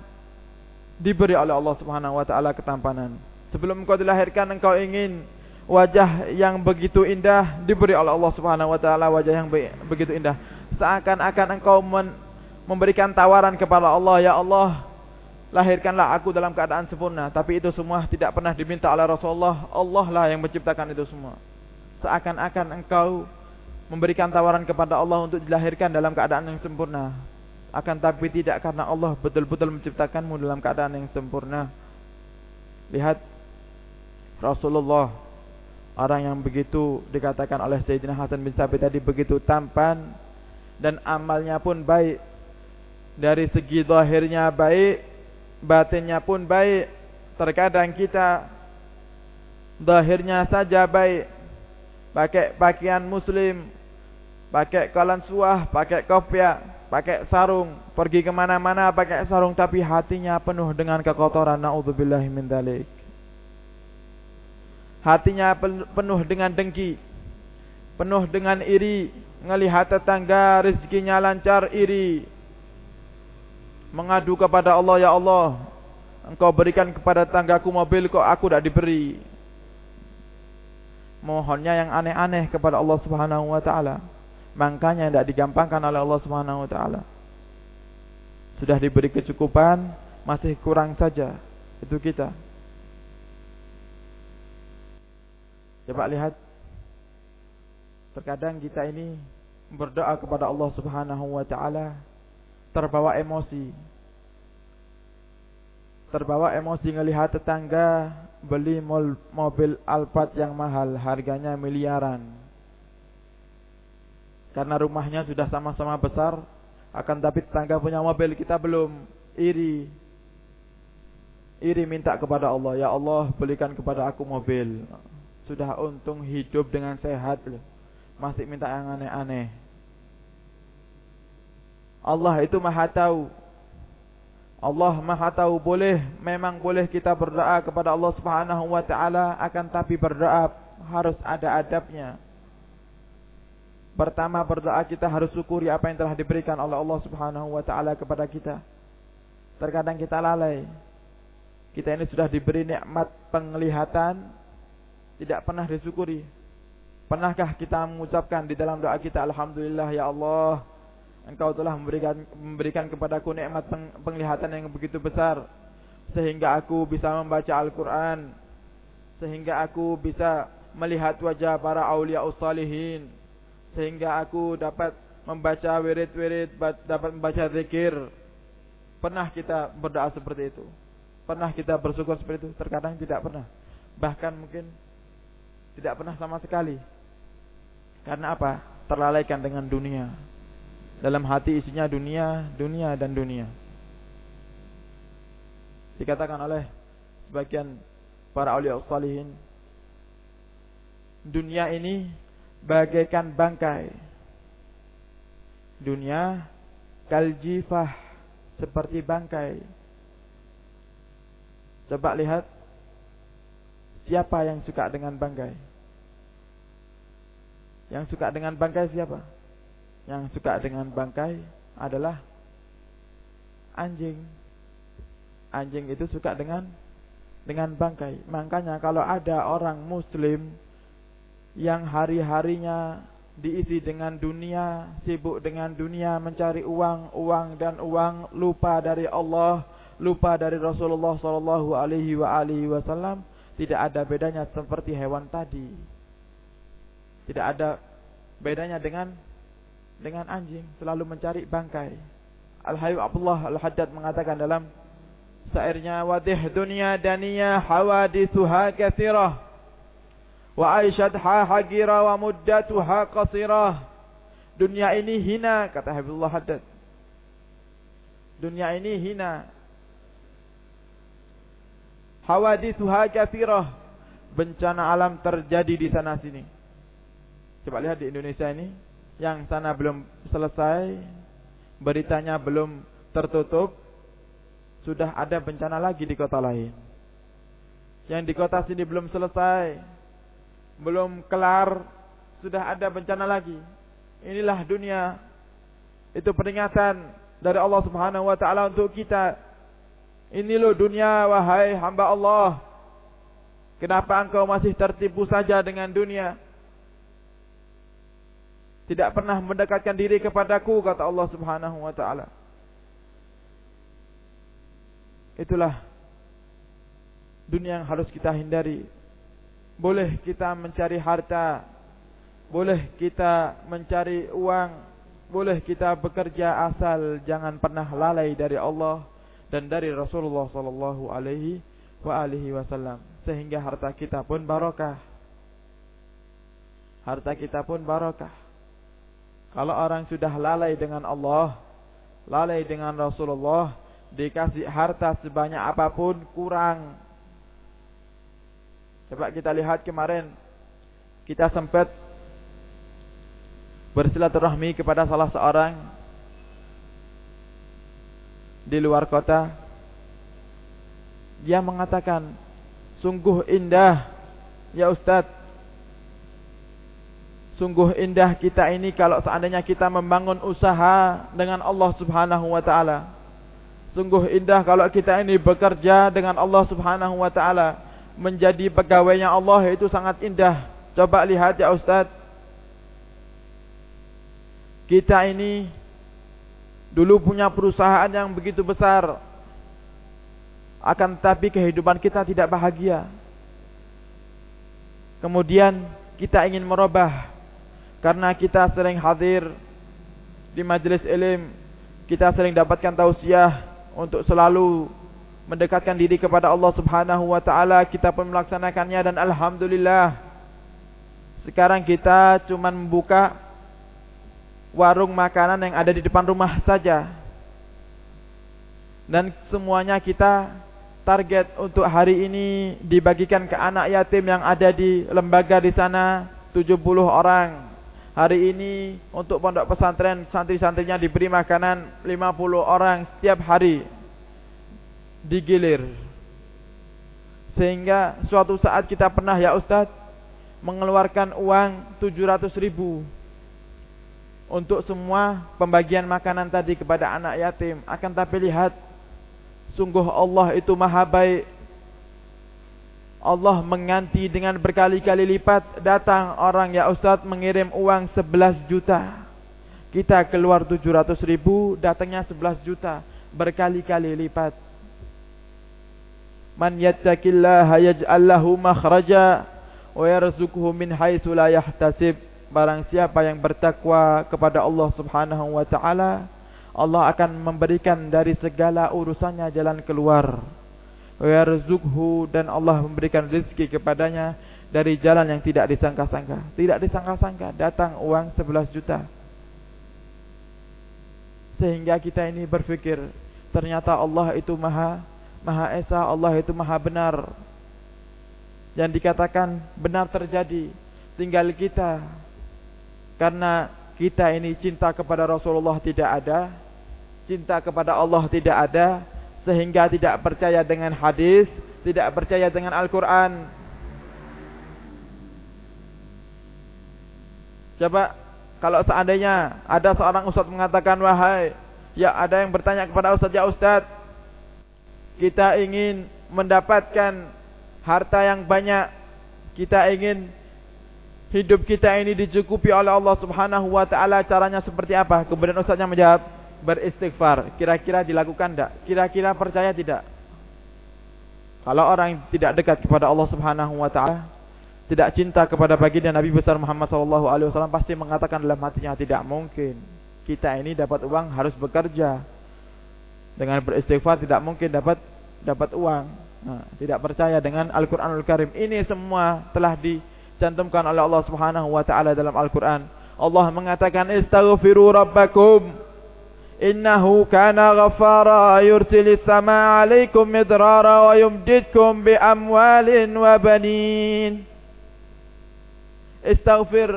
diberi oleh Allah Subhanahu wa taala ketampanan. Sebelum engkau dilahirkan engkau ingin wajah yang begitu indah diberi oleh Allah Subhanahu wa taala wajah yang begitu indah. Seakan-akan engkau memberikan tawaran kepada Allah, ya Allah, lahirkanlah aku dalam keadaan sempurna, tapi itu semua tidak pernah diminta oleh Rasulullah. Allah lah yang menciptakan itu semua. Seakan-akan engkau memberikan tawaran kepada Allah untuk dilahirkan dalam keadaan yang sempurna. Akan tapi tidak karena Allah betul-betul menciptakanmu dalam keadaan yang sempurna. Lihat Rasulullah orang yang begitu dikatakan oleh Sayyidina Hasan bin Sabit tadi begitu tampan dan amalnya pun baik dari segi zahirnya baik batinnya pun baik terkadang kita zahirnya saja baik. Pakai pakaian muslim pakai kalan suah pakai kopiah pakai sarung pergi ke mana-mana pakai sarung tapi hatinya penuh dengan kekotoran. Naudzubillahi min dzalik hatinya penuh dengan dengki, penuh dengan iri, melihat tetangga rezekinya lancar iri, mengadu kepada Allah ya Allah, engkau berikan kepada tetanggaku mobil kok aku tidak diberi. Mohonnya yang aneh-aneh kepada Allah Subhanahu wa taala. Makanya tidak digampangkan oleh Allah Subhanahu wa taala. Sudah diberi kecukupan, masih kurang saja. Itu kita. Coba lihat Terkadang kita ini berdoa kepada Allah Subhanahu wa taala terbawa emosi. Terbawa emosi melihat tetangga beli mobil Alphard yang mahal, harganya miliaran. Karena rumahnya sudah sama-sama besar, akan tapi tetangga punya mobil kita belum iri. Iri minta kepada Allah, ya Allah belikan kepada aku mobil. Sudah untung hidup dengan sehat. Masih minta yang aneh-aneh. Allah itu maha tahu. Allah maha tahu boleh memang boleh kita berdoa kepada Allah Subhanahu wa taala akan tapi berdoa harus ada adabnya. Pertama berdoa kita harus syukuri apa yang telah diberikan oleh Allah Subhanahu wa taala kepada kita. Terkadang kita lalai. Kita ini sudah diberi nikmat penglihatan, tidak pernah disyukuri. Pernahkah kita mengucapkan di dalam doa kita Alhamdulillah ya Allah Engkau telah memberikan memberikan kepadaku nikmat penglihatan yang begitu besar sehingga aku bisa membaca Al-Qur'an sehingga aku bisa melihat wajah para aulia salihin sehingga aku dapat membaca wirid-wirid dapat membaca zikir. Pernah kita berdoa seperti itu? Pernah kita bersyukur seperti itu? Terkadang tidak pernah. Bahkan mungkin tidak pernah sama sekali. Karena apa? Terlalaikan dengan dunia dalam hati isinya dunia, dunia dan dunia. Dikatakan oleh sebagian para awliya salihin, dunia ini bagaikan bangkai. Dunia kaljifah seperti bangkai. Coba lihat siapa yang suka dengan bangkai? Yang suka dengan bangkai siapa? Yang suka dengan bangkai adalah anjing. Anjing itu suka dengan dengan bangkai. Makanya kalau ada orang muslim yang hari-harinya diisi dengan dunia, sibuk dengan dunia, mencari uang, uang dan uang, lupa dari Allah, lupa dari Rasulullah sallallahu alaihi wasallam, tidak ada bedanya seperti hewan tadi. Tidak ada bedanya dengan dengan anjing selalu mencari bangkai. Al-Hayy Abdullah Al-Haddad mengatakan dalam syairnya wadih dunia daniya hawadithuha kathirah wa aishadha hagira wa muddatuha qasirah. Dunia ini hina kata Habibullah Haddad. Dunia ini hina. Hawadithuha kathirah. Bencana alam terjadi di sana sini. Coba lihat di Indonesia ini yang sana belum selesai, beritanya belum tertutup, sudah ada bencana lagi di kota lain. Yang di kota sini belum selesai, belum kelar, sudah ada bencana lagi. Inilah dunia. Itu peringatan dari Allah Subhanahu wa taala untuk kita. Ini loh dunia wahai hamba Allah. Kenapa engkau masih tertipu saja dengan dunia? Tidak pernah mendekatkan diri kepadaku kata Allah Subhanahu wa taala. Itulah dunia yang harus kita hindari. Boleh kita mencari harta, boleh kita mencari uang, boleh kita bekerja asal jangan pernah lalai dari Allah dan dari Rasulullah sallallahu alaihi wa alihi wasallam sehingga harta kita pun barokah. Harta kita pun barokah. Kalau orang sudah lalai dengan Allah, lalai dengan Rasulullah, dikasih harta sebanyak apapun kurang. Coba kita lihat kemarin kita sempat bersilaturahmi kepada salah seorang di luar kota. Dia mengatakan, sungguh indah ya Ustadz Sungguh indah kita ini kalau seandainya kita membangun usaha dengan Allah Subhanahu wa taala. Sungguh indah kalau kita ini bekerja dengan Allah Subhanahu wa taala, menjadi pegawainya Allah itu sangat indah. Coba lihat ya Ustaz. Kita ini dulu punya perusahaan yang begitu besar. Akan tetapi kehidupan kita tidak bahagia. Kemudian kita ingin merubah karena kita sering hadir di majlis ilim, kita sering dapatkan tausiah untuk selalu mendekatkan diri kepada Allah Subhanahu wa taala, kita pun melaksanakannya dan alhamdulillah sekarang kita cuma membuka warung makanan yang ada di depan rumah saja. Dan semuanya kita target untuk hari ini dibagikan ke anak yatim yang ada di lembaga di sana 70 orang. Hari ini untuk pondok pesantren santri-santrinya diberi makanan 50 orang setiap hari digilir. Sehingga suatu saat kita pernah ya Ustaz mengeluarkan uang 700 ribu untuk semua pembagian makanan tadi kepada anak yatim. Akan tapi lihat, sungguh Allah itu maha baik. Allah mengganti dengan berkali-kali lipat datang orang ya Ustaz mengirim uang 11 juta. Kita keluar 700 ribu datangnya 11 juta berkali-kali lipat. Man yattaqillaha yaj'al lahu makhraja wa yarzuquhu min haitsu la yahtasib. Barang siapa yang bertakwa kepada Allah Subhanahu wa taala, Allah akan memberikan dari segala urusannya jalan keluar yarzuqhu dan Allah memberikan rezeki kepadanya dari jalan yang tidak disangka-sangka. Tidak disangka-sangka datang uang 11 juta. Sehingga kita ini berfikir ternyata Allah itu Maha Maha Esa, Allah itu Maha benar. Yang dikatakan benar terjadi tinggal kita karena kita ini cinta kepada Rasulullah tidak ada, cinta kepada Allah tidak ada, sehingga tidak percaya dengan hadis, tidak percaya dengan Al-Quran. Coba kalau seandainya ada seorang ustaz mengatakan wahai, ya ada yang bertanya kepada ustaz ya ustaz, kita ingin mendapatkan harta yang banyak, kita ingin hidup kita ini dicukupi oleh Allah Subhanahu wa taala, caranya seperti apa? Kemudian ustaznya menjawab, beristighfar kira-kira dilakukan tidak kira-kira percaya tidak? Kalau orang tidak dekat kepada Allah Subhanahu wa taala tidak cinta kepada baginda Nabi besar Muhammad sallallahu alaihi wasallam pasti mengatakan dalam hatinya tidak mungkin. Kita ini dapat uang harus bekerja. Dengan beristighfar tidak mungkin dapat dapat uang. Nah, tidak percaya dengan Al-Qur'anul Karim. Ini semua telah dicantumkan oleh Allah Subhanahu wa taala dalam Al-Qur'an. Allah mengatakan istaghfiru rabbakum إنه كان غفارا يرسل السماء عليكم مدرارا ويمددكم بأموال وبنين استغفر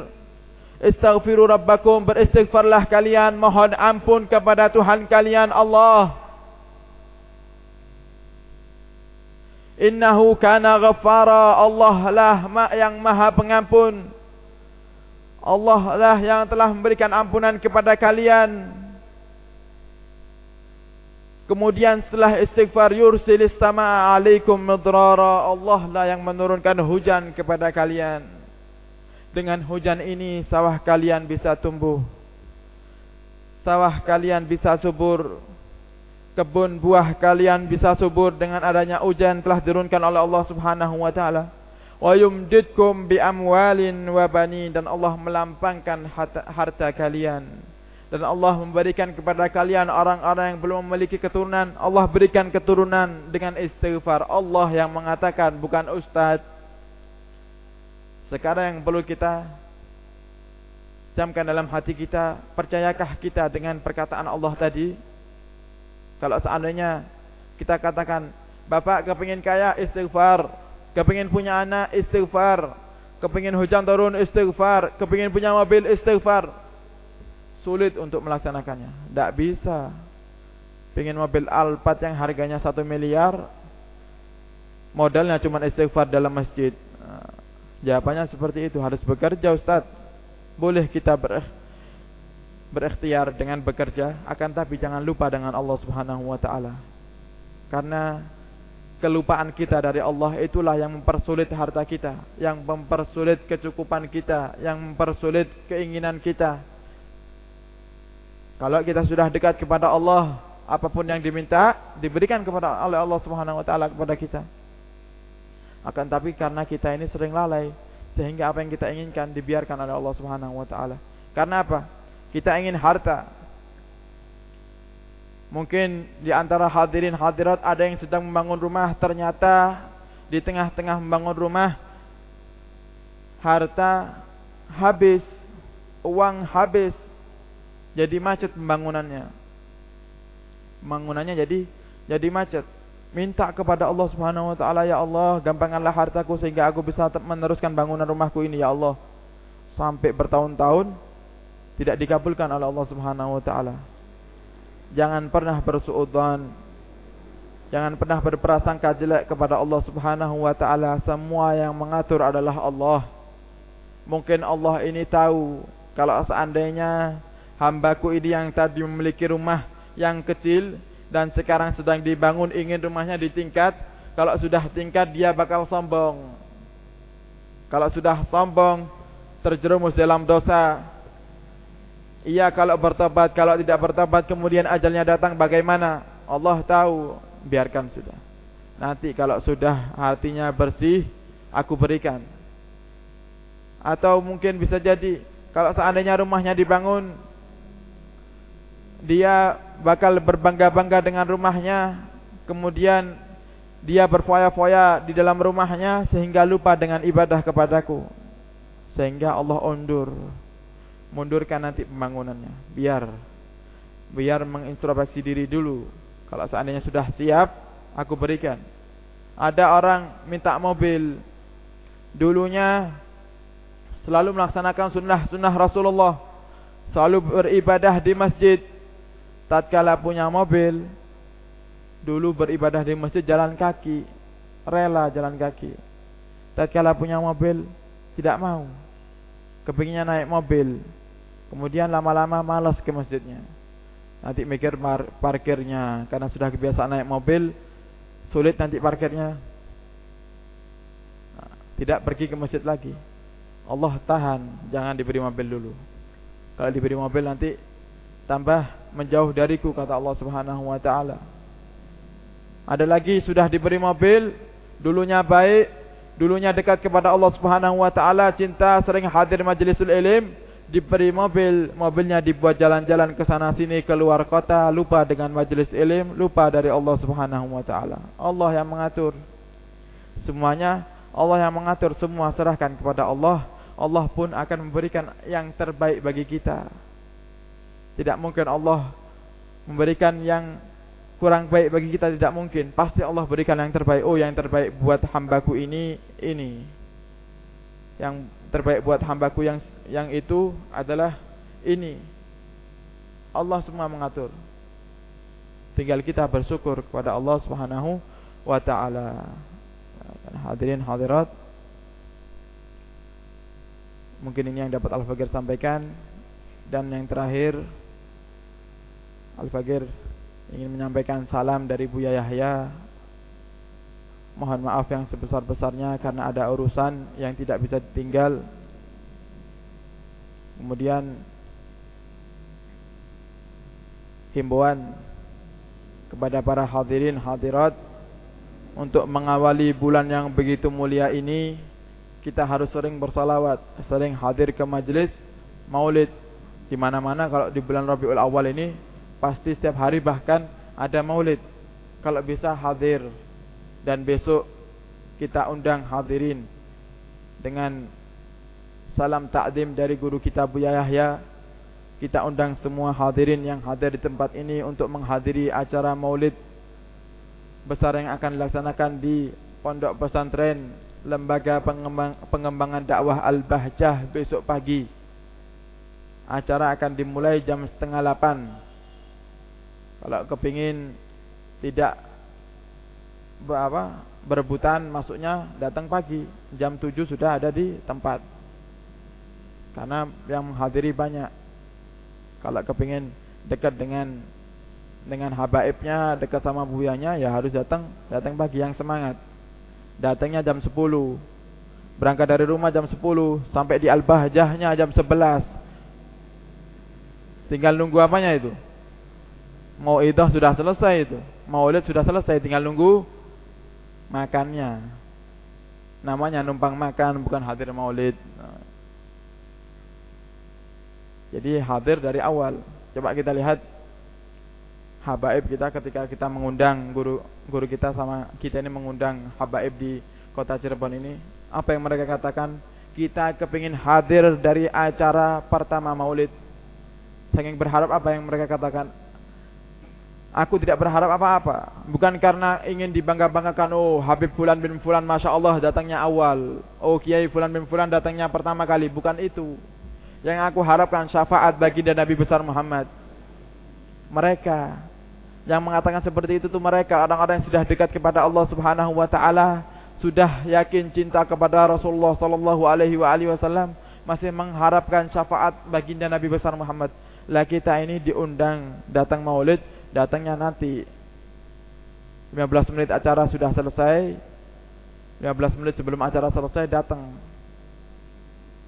استغفروا ربكم beristighfarlah kalian mohon ampun kepada Tuhan kalian Allah Innahu kana ghaffara Allah lah yang maha pengampun Allah lah yang telah memberikan ampunan kepada kalian Kemudian setelah istighfar yursilis sama alaikum midrara Allah lah yang menurunkan hujan kepada kalian. Dengan hujan ini sawah kalian bisa tumbuh. Sawah kalian bisa subur. Kebun buah kalian bisa subur dengan adanya hujan telah diturunkan oleh Allah Subhanahu wa taala. Wa yumdidkum bi amwalin wa banin dan Allah melampangkan harta, harta kalian dan Allah memberikan kepada kalian orang-orang yang belum memiliki keturunan. Allah berikan keturunan dengan istighfar. Allah yang mengatakan bukan ustaz. Sekarang yang perlu kita camkan dalam hati kita percayakah kita dengan perkataan Allah tadi? Kalau seandainya kita katakan bapak kepingin kaya? Istighfar. Kepingin punya anak? Istighfar. Kepingin hujan turun? Istighfar. Kepingin punya mobil? Istighfar sulit untuk melaksanakannya. Tidak bisa. Pengen mobil Alphard yang harganya satu miliar, modalnya cuma istighfar dalam masjid. Jawabannya seperti itu. Harus bekerja Ustaz. Boleh kita ber berikhtiar dengan bekerja, akan tapi jangan lupa dengan Allah Subhanahu Wa Taala. Karena kelupaan kita dari Allah itulah yang mempersulit harta kita, yang mempersulit kecukupan kita, yang mempersulit keinginan kita, kalau kita sudah dekat kepada Allah, apapun yang diminta diberikan kepada oleh Allah Subhanahu wa taala kepada kita. Akan tapi karena kita ini sering lalai sehingga apa yang kita inginkan dibiarkan oleh Allah Subhanahu wa taala. Karena apa? Kita ingin harta. Mungkin di antara hadirin hadirat ada yang sedang membangun rumah ternyata di tengah-tengah membangun rumah harta habis, uang habis, jadi macet pembangunannya. Pembangunannya jadi jadi macet. Minta kepada Allah Subhanahu wa taala ya Allah, gampangkanlah hartaku sehingga aku bisa meneruskan bangunan rumahku ini ya Allah. Sampai bertahun-tahun tidak dikabulkan oleh Allah Subhanahu wa taala. Jangan pernah bersuudzon. Jangan pernah berprasangka jelek kepada Allah Subhanahu wa taala. Semua yang mengatur adalah Allah. Mungkin Allah ini tahu kalau seandainya hambaku ini yang tadi memiliki rumah yang kecil dan sekarang sedang dibangun ingin rumahnya ditingkat Kalau sudah tingkat dia bakal sombong. Kalau sudah sombong terjerumus dalam dosa. Ia kalau bertobat, kalau tidak bertobat kemudian ajalnya datang bagaimana? Allah tahu, biarkan sudah. Nanti kalau sudah hatinya bersih, aku berikan. Atau mungkin bisa jadi kalau seandainya rumahnya dibangun dia bakal berbangga-bangga dengan rumahnya, kemudian dia berfoya-foya di dalam rumahnya sehingga lupa dengan ibadah kepadaku. Sehingga Allah undur. Mundurkan nanti pembangunannya. Biar biar mengintrospeksi diri dulu. Kalau seandainya sudah siap, aku berikan. Ada orang minta mobil. Dulunya selalu melaksanakan sunnah-sunnah Rasulullah. Selalu beribadah di masjid. Tatkala punya mobil, dulu beribadah di masjid jalan kaki, rela jalan kaki. Tatkala punya mobil tidak mau. Kepinginnya naik mobil. Kemudian lama-lama malas ke masjidnya. Nanti mikir parkirnya karena sudah kebiasaan naik mobil, sulit nanti parkirnya. Tidak pergi ke masjid lagi. Allah tahan, jangan diberi mobil dulu. Kalau diberi mobil nanti tambah menjauh dariku kata Allah Subhanahu wa taala. Ada lagi sudah diberi mobil, dulunya baik, dulunya dekat kepada Allah Subhanahu wa taala, cinta sering hadir majlisul ilim, diberi mobil, mobilnya dibuat jalan-jalan ke sana sini keluar kota, lupa dengan majlis ilim, lupa dari Allah Subhanahu wa taala. Allah yang mengatur. Semuanya Allah yang mengatur semua serahkan kepada Allah. Allah pun akan memberikan yang terbaik bagi kita. Tidak mungkin Allah memberikan yang kurang baik bagi kita tidak mungkin. Pasti Allah berikan yang terbaik. Oh, yang terbaik buat hambaku ini ini. Yang terbaik buat hambaku yang yang itu adalah ini. Allah semua mengatur. Tinggal kita bersyukur kepada Allah Subhanahu wa taala. Hadirin hadirat. Mungkin ini yang dapat Al-Fagir sampaikan dan yang terakhir Al-Fagir ingin menyampaikan salam dari Buya Yahya. Mohon maaf yang sebesar-besarnya karena ada urusan yang tidak bisa ditinggal. Kemudian himbauan kepada para hadirin hadirat untuk mengawali bulan yang begitu mulia ini kita harus sering bersalawat, sering hadir ke majlis maulid di mana-mana kalau di bulan Rabiul Awal ini pasti setiap hari bahkan ada maulid. Kalau bisa hadir dan besok kita undang hadirin dengan salam takdim dari guru kita Buya Yahya. Kita undang semua hadirin yang hadir di tempat ini untuk menghadiri acara maulid besar yang akan dilaksanakan di Pondok Pesantren Lembaga Pengembang, Pengembangan Dakwah Al-Bahjah besok pagi. Acara akan dimulai jam setengah lapan. Kalau kepingin tidak apa berebutan masuknya datang pagi jam 7 sudah ada di tempat. Karena yang menghadiri banyak. Kalau kepingin dekat dengan dengan habaibnya, dekat sama buyanya ya harus datang datang pagi yang semangat. Datangnya jam 10. Berangkat dari rumah jam 10 sampai di Al-Bahjahnya jam 11. Tinggal nunggu apanya itu? Mau'idah sudah selesai itu. Maulid sudah selesai tinggal nunggu makannya. Namanya numpang makan bukan hadir maulid. Jadi hadir dari awal. Coba kita lihat habaib kita ketika kita mengundang guru guru kita sama kita ini mengundang habaib di kota Cirebon ini. Apa yang mereka katakan? Kita kepingin hadir dari acara pertama maulid. Saking berharap apa yang mereka katakan? Aku tidak berharap apa-apa. Bukan karena ingin dibangga-banggakan. Oh, Habib Fulan bin Fulan, Masya Allah datangnya awal. Oh, Kiai Fulan bin Fulan datangnya pertama kali. Bukan itu. Yang aku harapkan syafaat bagi dan Nabi besar Muhammad. Mereka yang mengatakan seperti itu tuh mereka orang-orang yang sudah dekat kepada Allah Subhanahu wa taala, sudah yakin cinta kepada Rasulullah sallallahu alaihi wasallam, masih mengharapkan syafaat baginda Nabi besar Muhammad. Lah kita ini diundang datang Maulid datangnya nanti. 15 menit acara sudah selesai. 15 menit sebelum acara selesai datang.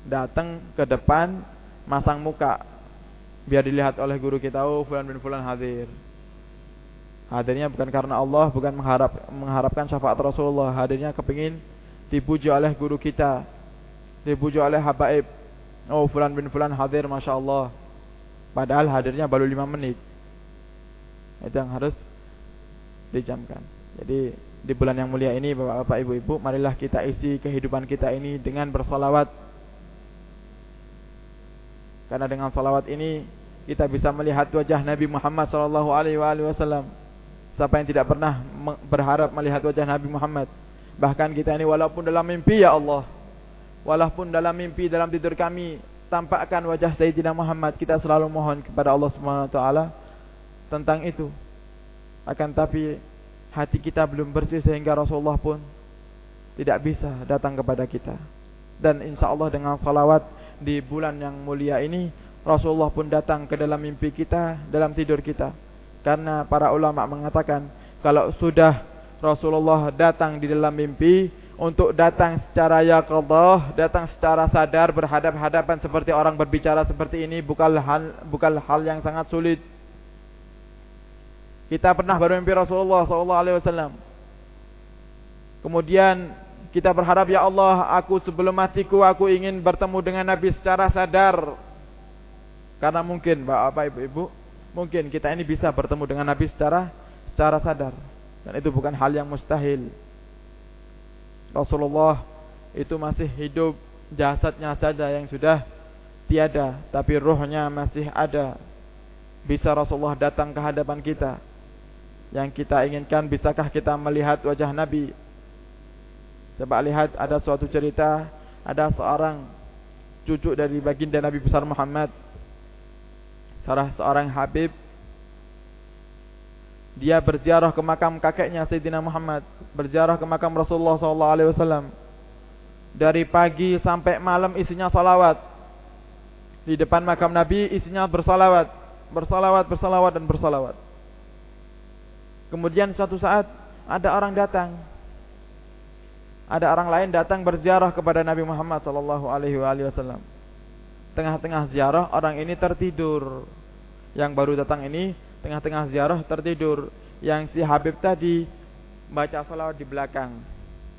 Datang ke depan masang muka. Biar dilihat oleh guru kita oh fulan bin fulan hadir. Hadirnya bukan karena Allah bukan mengharap mengharapkan syafaat Rasulullah. Hadirnya kepingin dipuji oleh guru kita. Dipuji oleh habaib. Oh fulan bin fulan hadir Masya Allah. Padahal hadirnya baru 5 menit itu yang harus dijamkan jadi di bulan yang mulia ini Bapak-bapak Ibu-ibu marilah kita isi kehidupan kita ini dengan bersolawat karena dengan salawat ini kita bisa melihat wajah Nabi Muhammad sallallahu alaihi wasallam. Siapa yang tidak pernah berharap melihat wajah Nabi Muhammad? Bahkan kita ini walaupun dalam mimpi ya Allah, walaupun dalam mimpi dalam tidur kami tampakkan wajah Sayyidina Muhammad, kita selalu mohon kepada Allah Subhanahu wa taala tentang itu. Akan tapi hati kita belum bersih sehingga Rasulullah pun tidak bisa datang kepada kita. Dan insya Allah dengan salawat di bulan yang mulia ini Rasulullah pun datang ke dalam mimpi kita, dalam tidur kita. Karena para ulama mengatakan kalau sudah Rasulullah datang di dalam mimpi untuk datang secara yaqadhah, datang secara sadar berhadap-hadapan seperti orang berbicara seperti ini bukan hal bukan hal yang sangat sulit. Kita pernah bermimpi Rasulullah wasallam. Kemudian kita berharap ya Allah, aku sebelum matiku aku ingin bertemu dengan Nabi secara sadar. Karena mungkin Bapak Ibu-ibu, mungkin kita ini bisa bertemu dengan Nabi secara secara sadar. Dan itu bukan hal yang mustahil. Rasulullah itu masih hidup, jasadnya saja yang sudah tiada, tapi rohnya masih ada. Bisa Rasulullah datang ke hadapan kita. Yang kita inginkan bisakah kita melihat wajah Nabi? Coba lihat ada suatu cerita ada seorang cucu dari baginda Nabi besar Muhammad. Salah seorang habib. Dia berziarah ke makam kakeknya Sayyidina Muhammad. Berziarah ke makam Rasulullah sallallahu alaihi wasallam. Dari pagi sampai malam isinya salawat. Di depan makam Nabi isinya bersalawat. Bersalawat bersalawat dan bersalawat kemudian suatu saat ada orang datang ada orang lain datang berziarah kepada Nabi Muhammad sallallahu alaihi wasallam. Tengah-tengah ziarah orang ini tertidur. Yang baru datang ini tengah-tengah ziarah tertidur. Yang si Habib tadi baca salawat di belakang.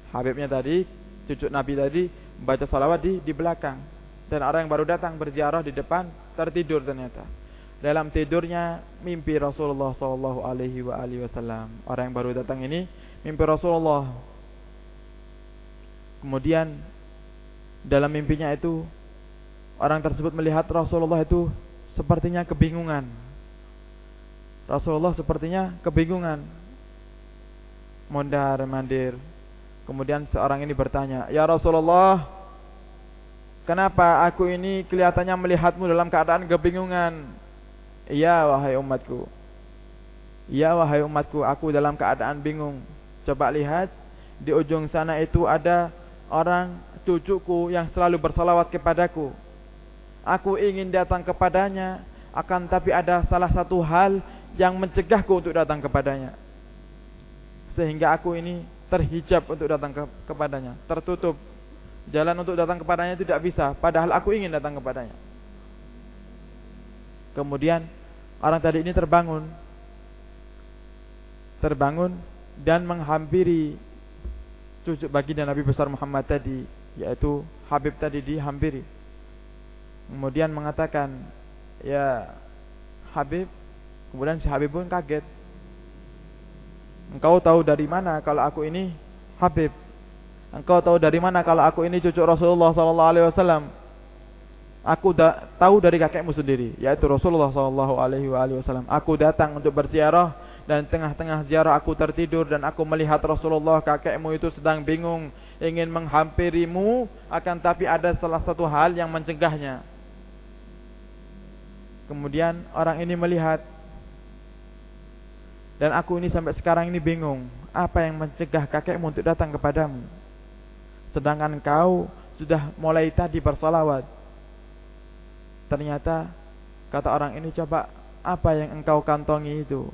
Habibnya tadi, cucu Nabi tadi baca salawat di di belakang. Dan orang yang baru datang berziarah di depan tertidur ternyata. Dalam tidurnya mimpi Rasulullah sallallahu alaihi wasallam. Orang yang baru datang ini mimpi Rasulullah Kemudian dalam mimpinya itu orang tersebut melihat Rasulullah itu sepertinya kebingungan. Rasulullah sepertinya kebingungan. Mondar mandir. Kemudian seorang ini bertanya, "Ya Rasulullah, kenapa aku ini kelihatannya melihatmu dalam keadaan kebingungan?" "Iya wahai umatku." "Iya wahai umatku, aku dalam keadaan bingung." Coba lihat di ujung sana itu ada orang cucuku yang selalu bersalawat kepadaku. Aku ingin datang kepadanya, akan tapi ada salah satu hal yang mencegahku untuk datang kepadanya. Sehingga aku ini terhijab untuk datang ke kepadanya, tertutup. Jalan untuk datang kepadanya tidak bisa, padahal aku ingin datang kepadanya. Kemudian orang tadi ini terbangun. Terbangun dan menghampiri cucu baginda Nabi besar Muhammad tadi yaitu Habib tadi dihampiri. Kemudian mengatakan ya Habib kemudian si Habib pun kaget. Engkau tahu dari mana kalau aku ini Habib? Engkau tahu dari mana kalau aku ini cucu Rasulullah wasallam aku da tahu dari kakekmu sendiri yaitu Rasulullah sallallahu alaihi wasallam aku datang untuk berziarah dan tengah-tengah ziarah aku tertidur dan aku melihat Rasulullah kakekmu itu sedang bingung ingin menghampirimu akan tapi ada salah satu hal yang mencegahnya. Kemudian orang ini melihat dan aku ini sampai sekarang ini bingung apa yang mencegah kakekmu untuk datang kepadamu. Sedangkan kau sudah mulai tadi bersolawat. Ternyata kata orang ini coba apa yang engkau kantongi itu?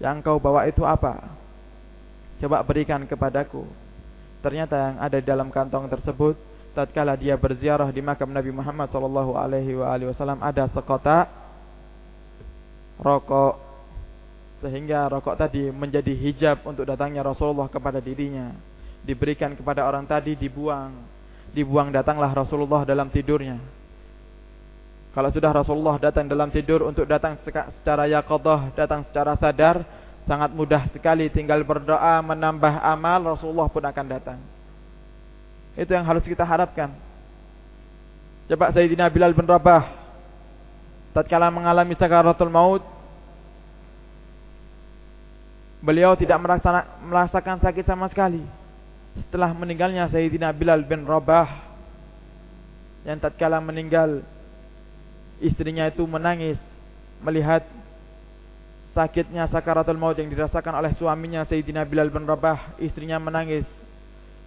Yang kau bawa itu apa? Coba berikan kepadaku. Ternyata yang ada di dalam kantong tersebut tatkala dia berziarah di makam Nabi Muhammad sallallahu alaihi wasallam ada sekotak rokok sehingga rokok tadi menjadi hijab untuk datangnya Rasulullah kepada dirinya diberikan kepada orang tadi dibuang dibuang datanglah Rasulullah dalam tidurnya kalau sudah Rasulullah datang dalam tidur untuk datang secara yaqadah datang secara sadar sangat mudah sekali tinggal berdoa menambah amal Rasulullah pun akan datang itu yang harus kita harapkan. Coba Sayyidina Bilal bin Rabah tatkala mengalami sakaratul maut beliau tidak merasakan sakit sama sekali. Setelah meninggalnya Sayyidina Bilal bin Rabah yang tatkala meninggal istrinya itu menangis melihat sakitnya sakaratul maut yang dirasakan oleh suaminya Sayyidina Bilal bin Rabah, istrinya menangis.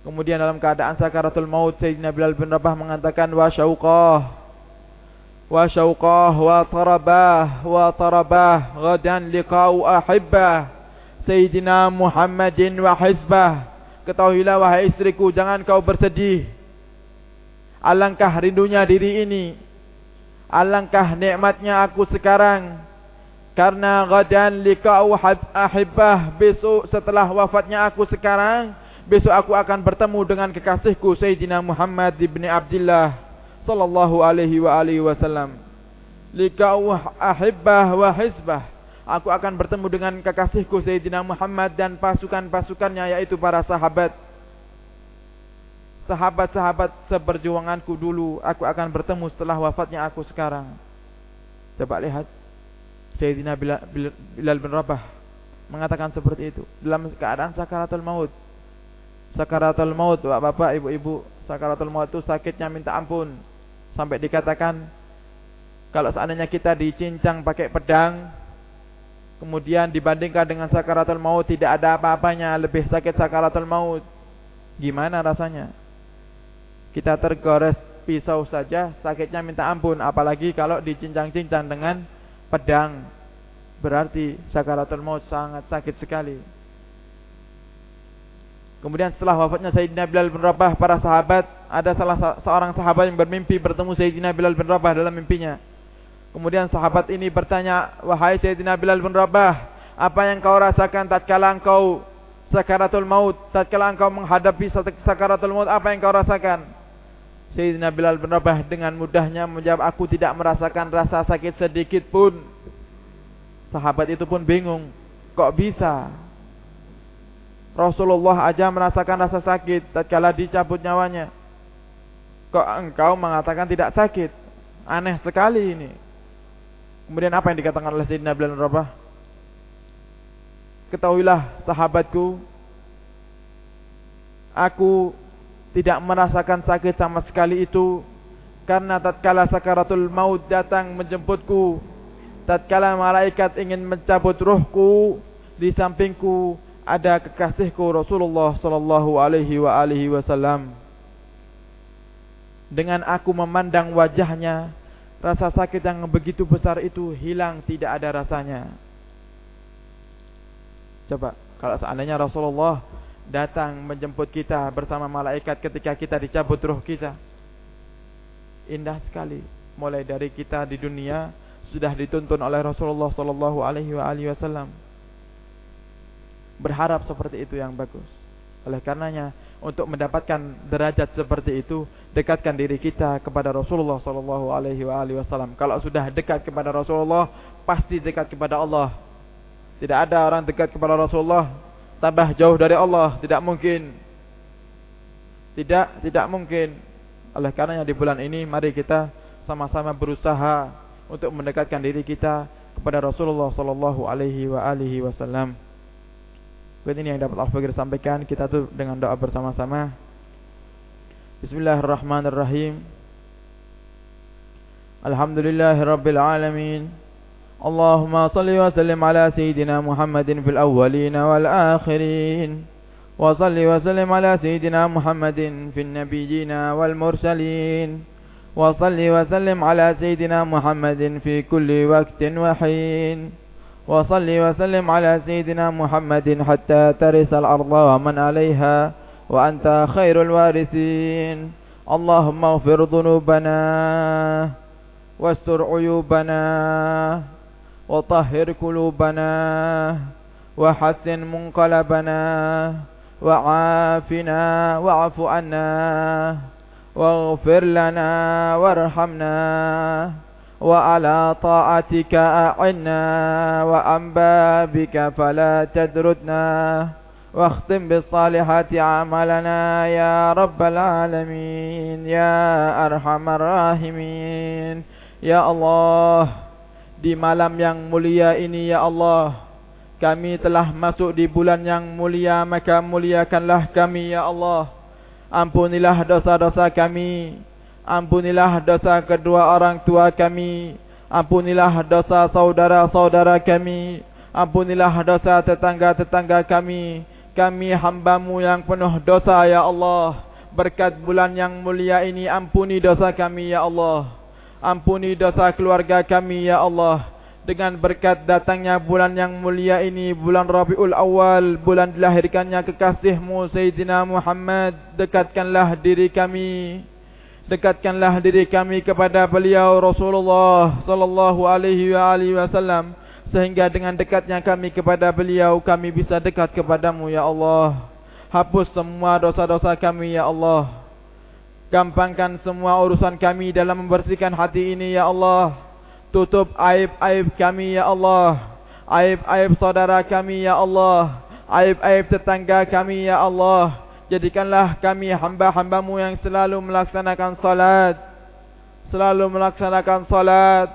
Kemudian dalam keadaan sakaratul maut Sayyidina Bilal bin Rabah mengatakan wa syauqah wa syauqah wa tarabah wa tarabah gadan liqa'u ahibbah Sayyidina Muhammadin wa hizbah Ketahuilah wahai istriku jangan kau bersedih. Alangkah rindunya diri ini Alangkah nikmatnya aku sekarang Karena gadan liqa'u ahibbah Besok setelah wafatnya aku sekarang Besok aku akan bertemu dengan kekasihku Sayyidina Muhammad ibn Abdullah sallallahu alaihi wa alihi wasallam. Likau ahibbah wa hizbah. Aku akan bertemu dengan kekasihku Sayyidina Muhammad dan pasukan-pasukannya yaitu para sahabat. Sahabat-sahabat seperjuanganku dulu aku akan bertemu setelah wafatnya aku sekarang. Coba lihat Sayyidina Bilal bin Rabah mengatakan seperti itu dalam keadaan sakaratul maut sakaratul maut bapak-bapak, ibu-ibu, sakaratul maut itu sakitnya minta ampun. Sampai dikatakan kalau seandainya kita dicincang pakai pedang kemudian dibandingkan dengan sakaratul maut tidak ada apa-apanya, lebih sakit sakaratul maut. Gimana rasanya? Kita tergores pisau saja sakitnya minta ampun, apalagi kalau dicincang-cincang dengan pedang. Berarti sakaratul maut sangat sakit sekali. Kemudian setelah wafatnya Sayyidina Bilal bin Rabah para sahabat ada salah seorang sahabat yang bermimpi bertemu Sayyidina Bilal bin Rabah dalam mimpinya. Kemudian sahabat ini bertanya, "Wahai Sayyidina Bilal bin Rabah, apa yang kau rasakan tatkala engkau sakaratul maut, tatkala engkau menghadapi sakaratul maut, apa yang kau rasakan?" Sayyidina Bilal bin Rabah dengan mudahnya menjawab, "Aku tidak merasakan rasa sakit sedikit pun." Sahabat itu pun bingung, "Kok bisa?" Rasulullah aja merasakan rasa sakit tatkala dicabut nyawanya. Kok engkau mengatakan tidak sakit? Aneh sekali ini. Kemudian apa yang dikatakan oleh Sayyidina Bilal Rabah? Ketahuilah sahabatku, aku tidak merasakan sakit sama sekali itu karena tatkala sakaratul maut datang menjemputku, tatkala malaikat ingin mencabut ruhku di sampingku, ada kekasihku Rasulullah sallallahu alaihi wa alihi wasallam. Dengan aku memandang wajahnya, rasa sakit yang begitu besar itu hilang tidak ada rasanya. Coba kalau seandainya Rasulullah datang menjemput kita bersama malaikat ketika kita dicabut ruh kita. Indah sekali. Mulai dari kita di dunia sudah dituntun oleh Rasulullah sallallahu alaihi wasallam berharap seperti itu yang bagus. Oleh karenanya, untuk mendapatkan derajat seperti itu, dekatkan diri kita kepada Rasulullah sallallahu alaihi wasallam. Kalau sudah dekat kepada Rasulullah, pasti dekat kepada Allah. Tidak ada orang dekat kepada Rasulullah tambah jauh dari Allah, tidak mungkin. Tidak, tidak mungkin. Oleh karenanya di bulan ini mari kita sama-sama berusaha untuk mendekatkan diri kita kepada Rasulullah sallallahu alaihi wasallam. Berikut ini yang dapat Al-Fakir sampaikan Kita tuh dengan doa bersama-sama Bismillahirrahmanirrahim Alhamdulillahirrabbilalamin Allahumma اللهم صل وسلم على سيدنا محمد في الأولين والآخرين. وصل وسلم على سيدنا محمد في النبيين والمرسلين. وصل وسلم على سيدنا محمد في كل وقت وحين. وصل وسلم على سيدنا محمد حتى ترث الأرض ومن عليها وأنت خير الوارثين. اللهم اغفر ذنوبنا واستر عيوبنا وطهر قلوبنا وحسن منقلبنا وعافنا واعف عنا واغفر لنا وارحمنا وعلى طاعتك أعنا وعن بابك فلا تدردنا واختم بالصالحات عملنا يا رب العالمين يا أرحم الراحمين يا الله di malam yang mulia ini ya Allah. Kami telah masuk di bulan yang mulia maka muliakanlah kami ya Allah. Ampunilah dosa-dosa kami. Ampunilah dosa kedua orang tua kami. Ampunilah dosa saudara-saudara kami. Ampunilah dosa tetangga-tetangga kami. Kami hambamu yang penuh dosa ya Allah. Berkat bulan yang mulia ini ampuni dosa kami ya Allah Ampuni dosa keluarga kami ya Allah. Dengan berkat datangnya bulan yang mulia ini Bulan Rabiul Awal Bulan dilahirkannya kekasihmu Sayyidina Muhammad Dekatkanlah diri kami. Dekatkanlah diri kami kepada beliau Rasulullah sallallahu alaihi wasallam sehingga dengan dekatnya kami kepada beliau kami bisa dekat kepadamu ya Allah. Hapus semua dosa-dosa kami ya Allah gampangkan semua urusan kami dalam membersihkan hati ini ya Allah. Tutup aib-aib kami ya Allah. Aib-aib saudara kami ya Allah. Aib-aib tetangga kami ya Allah. Jadikanlah kami hamba-hambamu yang selalu melaksanakan salat. Selalu melaksanakan salat.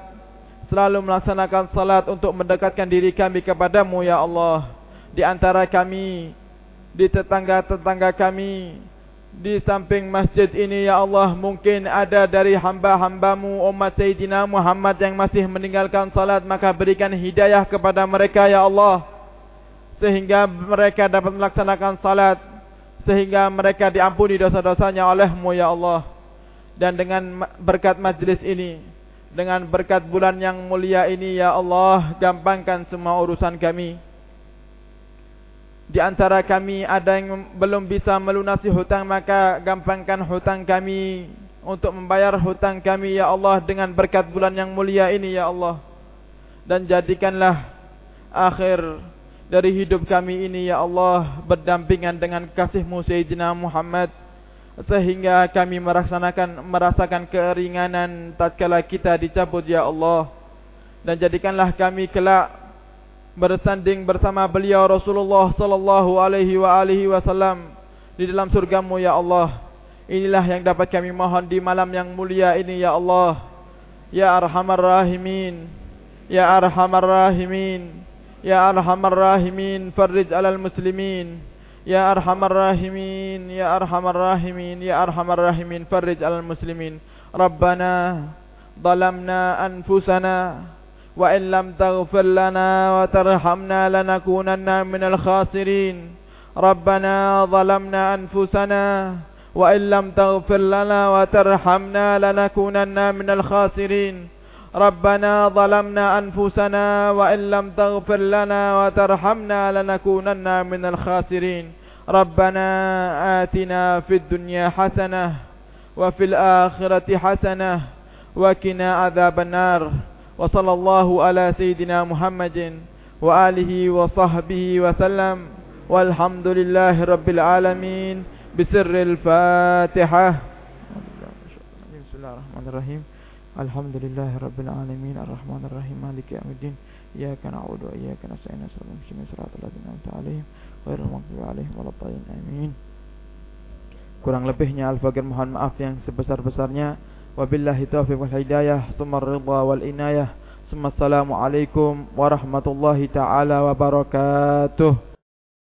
Selalu melaksanakan salat untuk mendekatkan diri kami kepadamu ya Allah. Di antara kami Di tetangga-tetangga kami Di samping masjid ini ya Allah Mungkin ada dari hamba-hambamu umat Sayyidina Muhammad yang masih meninggalkan salat Maka berikan hidayah kepada mereka ya Allah. Sehingga mereka dapat melaksanakan salat sehingga mereka diampuni dosa-dosanya olehmu ya Allah. Dan dengan berkat majlis ini dengan berkat bulan yang mulia ini ya Allah gampangkan semua urusan kami di antara kami ada yang belum bisa melunasi hutang maka gampangkan hutang kami untuk membayar hutang kami ya Allah dengan berkat bulan yang mulia ini ya Allah. Dan jadikanlah akhir dari hidup kami ini ya Allah berdampingan dengan kasihmu Sayyidina Muhammad sehingga kami merasakan merasakan keringanan tatkala kita dicabut ya Allah. Dan jadikanlah kami kelak bersanding bersama beliau Rasulullah sallallahu alaihi wa alihi wasallam di dalam surgamu ya Allah inilah yang dapat kami mohon di malam yang mulia ini ya Allah ya arhamar rahimin ya arhamar rahimin يا أرحم الراحمين فرج على المسلمين يا أرحم الراحمين يا أرحم الراحمين يا أرحم الراحمين فرج على المسلمين ربنا ظلمنا أنفسنا وإن لم تغفر لنا وترحمنا لنكونن من الخاسرين. ربنا ظلمنا أنفسنا وإن لم تغفر لنا وترحمنا لنكونن من الخاسرين. ربنا ظلمنا أنفسنا وإن لم تغفر لنا وترحمنا لنكونن من الخاسرين. ربنا آتنا في الدنيا حسنة وفي الآخرة حسنة وكنا عذاب النار. وصلى الله على سيدنا محمد وآله وصحبه وسلم. والحمد لله رب العالمين. بسر الفاتحة. بسم الله الرحمن الرحيم الحمد لله رب العالمين الرحمن الرحيم مالك يوم الدين إياك نعبد وإياك نستعين صراط المسلمين صراط الذين أنعمت عليهم غير المغضوب عليهم ولا الضالين آمين Kurang lebihnya Al-Fakir mohon maaf yang sebesar-besarnya. وبالله التوفيق والهداية ثم الرضا والإناية ثم السلام عليكم ورحمة الله تعالى وبركاته.